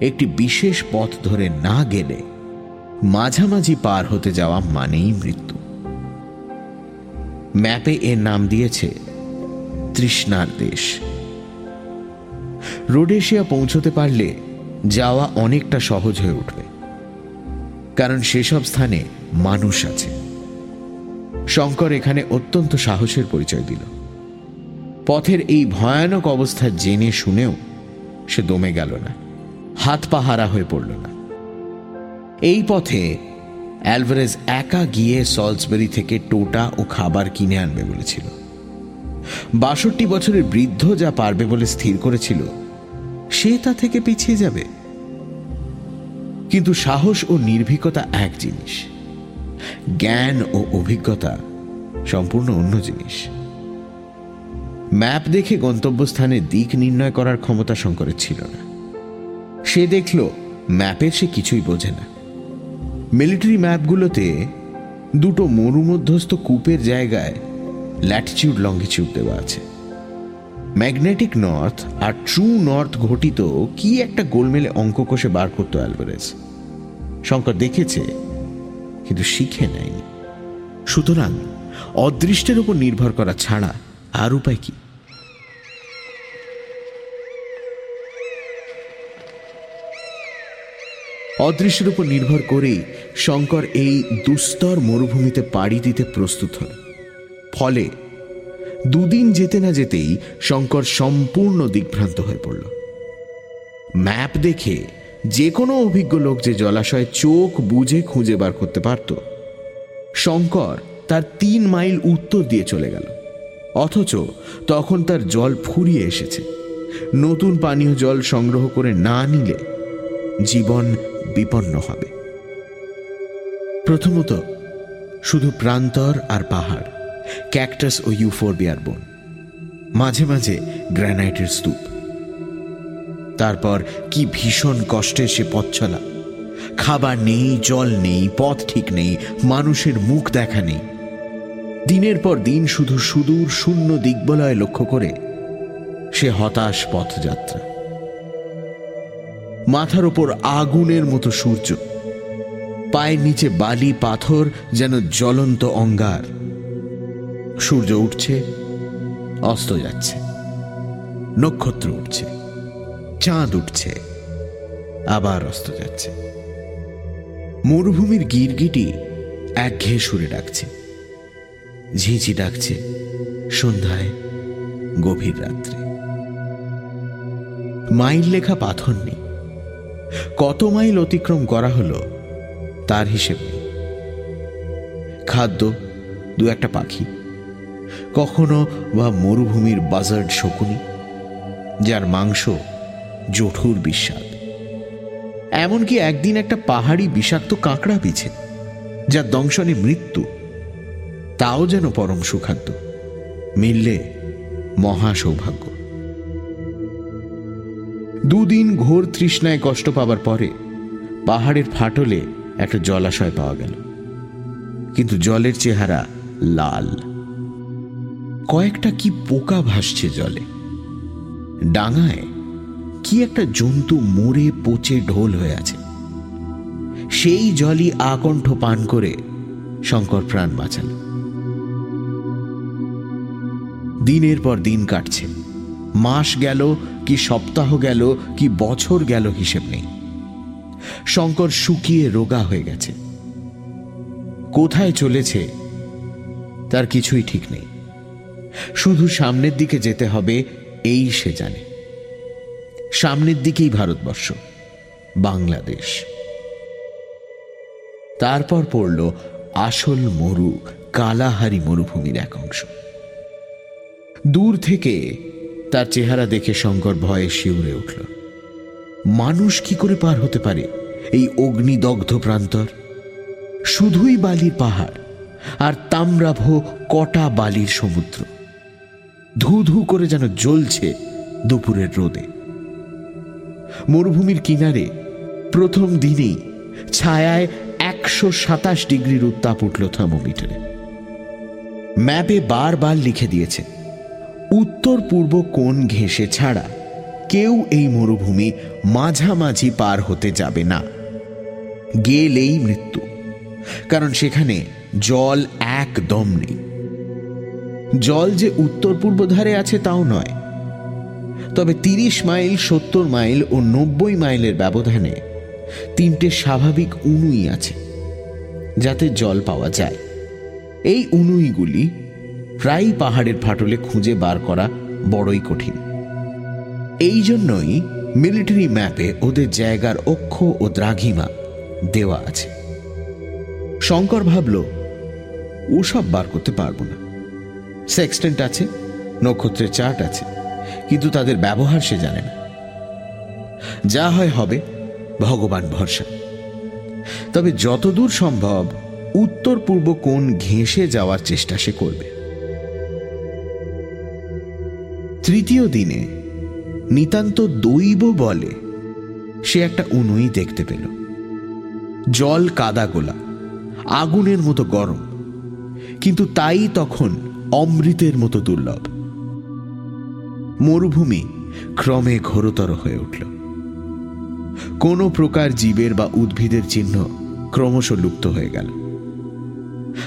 একটি বিশেষ পথ ধরে না গেলে মাঝামাঝি পার হতে যাওয়া মানেই মৃত্যু। ম্যাপে এর নাম দিয়েছে তৃষ্ণার দেশ। রোডেশিয়া পৌঁছতে পারলে যাওয়া অনেকটা সহজ হয়ে উঠবে। কারণ সেসব স্থানে মানুষ আছে। শঙ্কর এখানে অত্যন্ত সাহসের পরিচয় দিল। পথের এই ভয়ানক অবস্থা জেনে শুনেও সে দমে গেল না। হাত পাহারা হয়ে পড়ল না। এই পথে অ্যালভারেজ একা গিয়ে সলসবেরি থেকে টোটা ও খাবার কিনে আনবে বলেছিল। বাষট্টি বছরের বৃদ্ধ যা পারবে বলে স্থির করেছিল, সে তা থেকে পিছিয়ে যাবে। কিন্তু সাহস ও নির্ভীকতা এক জিনিস। জ্ঞান ও অভিজ্ঞতা সম্পূর্ণ অন্য জিনিস। ম্যাপ দেখে গন্তব্যস্থানের দিক নির্ণয় করার ক্ষমতা শঙ্করের ছিল না। সে দেখল, ম্যাপের সে কিছুই বোঝে না। মিলিটারি ম্যাপগুলোতে দুটো মরুমধ্যস্থ কূপের জায়গায় ল্যাটিচিউড লঙ্গিচিউড দেওয়া আছে। ম্যাগনেটিক নর্থ আর ট্রু নর্থ ঘটিত কি একটা গোলমেলে অঙ্ক কষে বার করতো অ্যালভারেজ শঙ্কর দেখেছে, কিন্তু শিখে নেয়নি। সুতরাং অদৃষ্টের উপর নির্ভর করা ছাড়া আর উপায় কি? অদৃশ্যের উপর নির্ভর করেই শঙ্কর এই দুস্তর মরুভূমিতে পাড়ি দিতে প্রস্তুত হল ফলে দুদিন যেতে না যেতেই শঙ্কর সম্পূর্ণ দিগ্ভ্রান্ত হয়ে পড়ল। ম্যাপ দেখে যে কোনো অভিজ্ঞ লোক যে জলাশয়ে চোখ বুঝে খুঁজে বার করতে পারত, শঙ্কর তার তিন মাইল উত্তর দিয়ে চলে গেল। অথচ তখন তার জল ফুরিয়ে এসেছে। নতুন পানীয় জল সংগ্রহ করে না নিলে জীবন বিপন্ন হবে। প্রথমত শুধু প্রান্তর আর পাহাড়। ক্যাকটাস ও ইউফোরবিয়ার বন। মাঝে মাঝে গ্রানাইটের স্তূপ। তারপর কি ভীষণ কষ্টে সে পথ খাবার নেই, জল নেই, পথ ঠিক নেই, মানুষের মুখ দেখা নেই। দিনের পর দিন শুধু সুদূর শূন্য দিগ্বলয় লক্ষ্য করে সে হতাশ পথযাত্রা। মাথার ওপর আগুনের মতো সূর্য। পায়ের নিচে বালি পাথর যেন জ্বলন্ত অঙ্গার। সূর্য উঠছে, অস্ত যাচ্ছে, নক্ষত্র উঠছে, চাঁদ উঠছে, আবার অস্ত যাচ্ছে। মরুভূমির গিরগিটি একঘেয়ে সুরে ডাকছে, ঝিঝি ডাকছে সন্ধ্যায় গভীর রাত্রে। মাইল লেখা পাথর নেই, কত মাইল অতিক্রম করা হলো তার হিসেব খাদ্য, দু একটা পাখি কখনো বা মরুভূমির বাজার্ড শকুনি, যার মাংস জঠুর বিস্বাদ এমনকি একদিন একটা পাহাড়ি বিষাক্ত কাঁকড়া পিছে যার দংশনে মৃত্যু, তাও যেন পরম সুখাদ্য মিললে মহা সৌভাগ্য দুদিন ঘোর তৃষ্ণায় কষ্ট পাবার পরে পাহাড়ের ফাটলে একটা জলাশয় পাওয়া গেল। কিন্তু জলের চেহারা লাল। কয়েকটা কি পোকা ভাসছে জলে? ডাঙায় কি একটা জন্তু মরে পচে ঢোল হয়ে আছে। সেই জলই আকণ্ঠ পান করে শঙ্কর প্রাণ বাঁচাল। দিনের পর দিন কাটছে। মাস গেল, কি সপ্তাহ গেল, কি বছর গেল হিসেব নেই। শঙ্কর শুকিয়ে রোগা হয়ে গেছে। কোথায় চলেছে, তার কিছুই ঠিক নেই। শুধু সামনের দিকে যেতে হবে, এই সে জানে। সামনের দিকেই ভারতবর্ষ, বাংলাদেশ। তারপর পড়ল আসল মরু, কালাহারি মরুভূমির এক অংশ। দূর থেকে তার চেহারা দেখে শঙ্কর ভয়ে শিউরে উঠল। মানুষ কি করে পার হতে পারে এই অগ্নিদগ্ধ প্রান্তর? শুধুই বালির পাহাড় আর তাম্রাভ কটা বালির সমুদ্র? ধু ধু করে যেন জ্বলছে দুপুরের রোদে। মরুভূমির কিনারে প্রথম দিনেই ছায়ায় একশো সাতাশ ডিগ্রির উত্তাপ উঠল থার্মোমিটারে। ম্যাপে বারবার লিখে দিয়েছে, উত্তর পূর্ব কোন ঘেঁষে ছাড়া কেউ এই মরুভূমি মাঝামাঝি পার হতে যাবে না। গেলেই মৃত্যু, কারণ সেখানে জল একদম নেই। জল যে উত্তর পূর্ব ধারে আছে তাও নয়। তবে তিরিশ মাইল, সত্তর মাইল ও নব্বই মাইলের ব্যবধানে তিনটে স্বাভাবিক উনুই আছে, যাতে জল পাওয়া যায়। এই উনুইগুলি প্রায় পাহাড়ের ফাটলে খুঁজে বার করা বড়ই কঠিন। এই জন্যই মিলিটারি ম্যাপে ওদের জায়গার অক্ষ ও দ্রাঘিমা দেওয়া আছে। শঙ্কর ভাবল, ওসব বার করতে পারব না। সেক্সটেন্ট আছে, নক্ষত্রের চার্ট আছে, কিন্তু তাদের ব্যবহার সে জানে না। যা হয় হবে ভগবান ভরসা। তবে যতদূর সম্ভব উত্তর পূর্ব কোন ঘেঁষে যাওয়ার চেষ্টা সে করবে। তৃতীয় দিনে নিতান্ত দৈব বলে সে একটা উনুই দেখতে পেল। জল কাদা গোলা, আগুনের মতো গরম। কিন্তু তাই তখন অমৃতের মতো দুর্লভ। মরুভূমি ক্রমে ঘোরতর হয়ে উঠল। কোন প্রকার জীবের বা উদ্ভিদের চিহ্ন ক্রমশ লুপ্ত হয়ে গেল।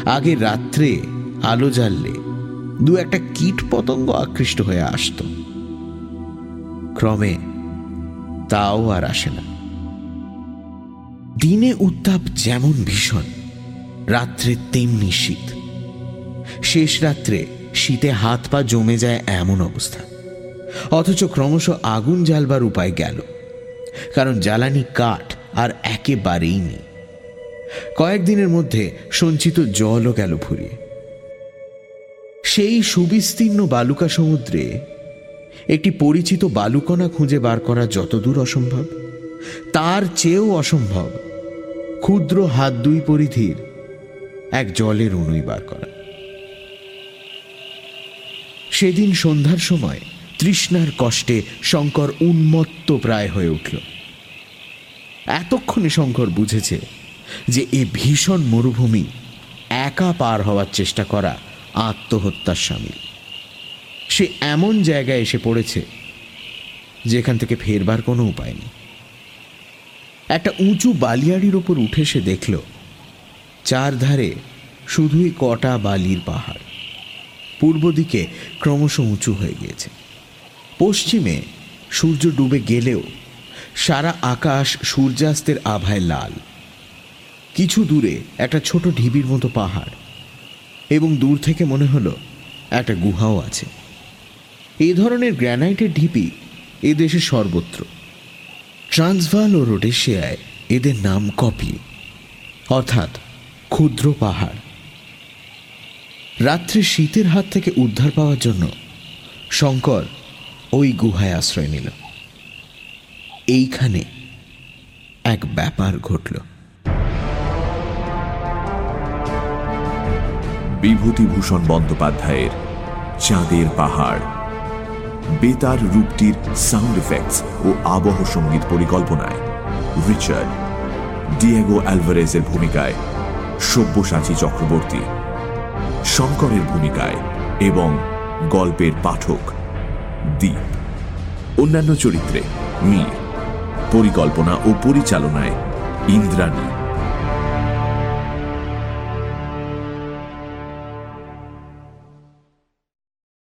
আগে রাত্রে আলো জ্বাললে দু একটা কীট পতঙ্গ আকৃষ্ট হয়ে আসত। ক্রমে তাও আর আসে না। দিনে উত্তাপ যেমন ভীষণ, রাত্রে তেমনি শীত। শেষ রাত্রে শীতে হাত পা জমে যায় এমন অবস্থা। অথচ ক্রমশ আগুন জ্বালবার উপায় গেল। কারণ জ্বালানি কাঠ আর একেবারেই নেই। কয়েকদিনের মধ্যে সঞ্চিত জলও গেল ফুরিয়ে সেই সুবিস্তীর্ণ বালুকা সমুদ্রে একটি পরিচিত বালুকণা খুঁজে বার করা যতদূর অসম্ভব, তার চেয়েও অসম্ভব ক্ষুদ্র হাত দুই পরিধির এক জলের উনুই বার করা। সেদিন সন্ধ্যার সময় তৃষ্ণার কষ্টে শঙ্কর উন্মত্ত প্রায় হয়ে উঠল। এতক্ষণে শঙ্কর বুঝেছে যে এ ভীষণ মরুভূমি একা পার হওয়ার চেষ্টা করা আত্মহত্যার সামিল। সে এমন জায়গায় এসে পড়েছে যেখান থেকে ফেরবার কোনো উপায় নেই। একটা উঁচু বালিয়াড়ির ওপর উঠে সে দেখল, চারধারে শুধুই কটা বালির পাহাড়। পূর্ব দিকে ক্রমশ উঁচু হয়ে গিয়েছে। পশ্চিমে সূর্য ডুবে গেলেও সারা আকাশ সূর্যাস্তের আভায় লাল। কিছু দূরে একটা ছোট ঢিবির মতো পাহাড় এবং দূর থেকে মনে হলো একটা গুহাও আছে। এই ধরনের গ্র্যানাইটের ঢিপি এদেশে সর্বত্র। ট্রান্সভাল ও রোডেশিয়ায় এদের নাম কপি, অর্থাৎ ক্ষুদ্র পাহাড়। রাত্রে শীতের হাত থেকে উদ্ধার পাওয়ার জন্য শঙ্কর ওই গুহায় আশ্রয় নিল। এইখানে এক ব্যাপার ঘটল। বিভূতিভূষণ বন্দ্যোপাধ্যায়ের চাঁদের পাহাড়, বেতার রূপটির সাউন্ড এফেক্টস ও আবহ সংগীত পরিকল্পনায় রিচার্ড ডিয়েগো অ্যালভারেজের ভূমিকায় সব্যসাচী চক্রবর্তী শঙ্করের ভূমিকায় এবং গল্পের পাঠক দ্বীপ অন্যান্য চরিত্রে মীর। পরিকল্পনা ও পরিচালনায় ইন্দ্রাণী।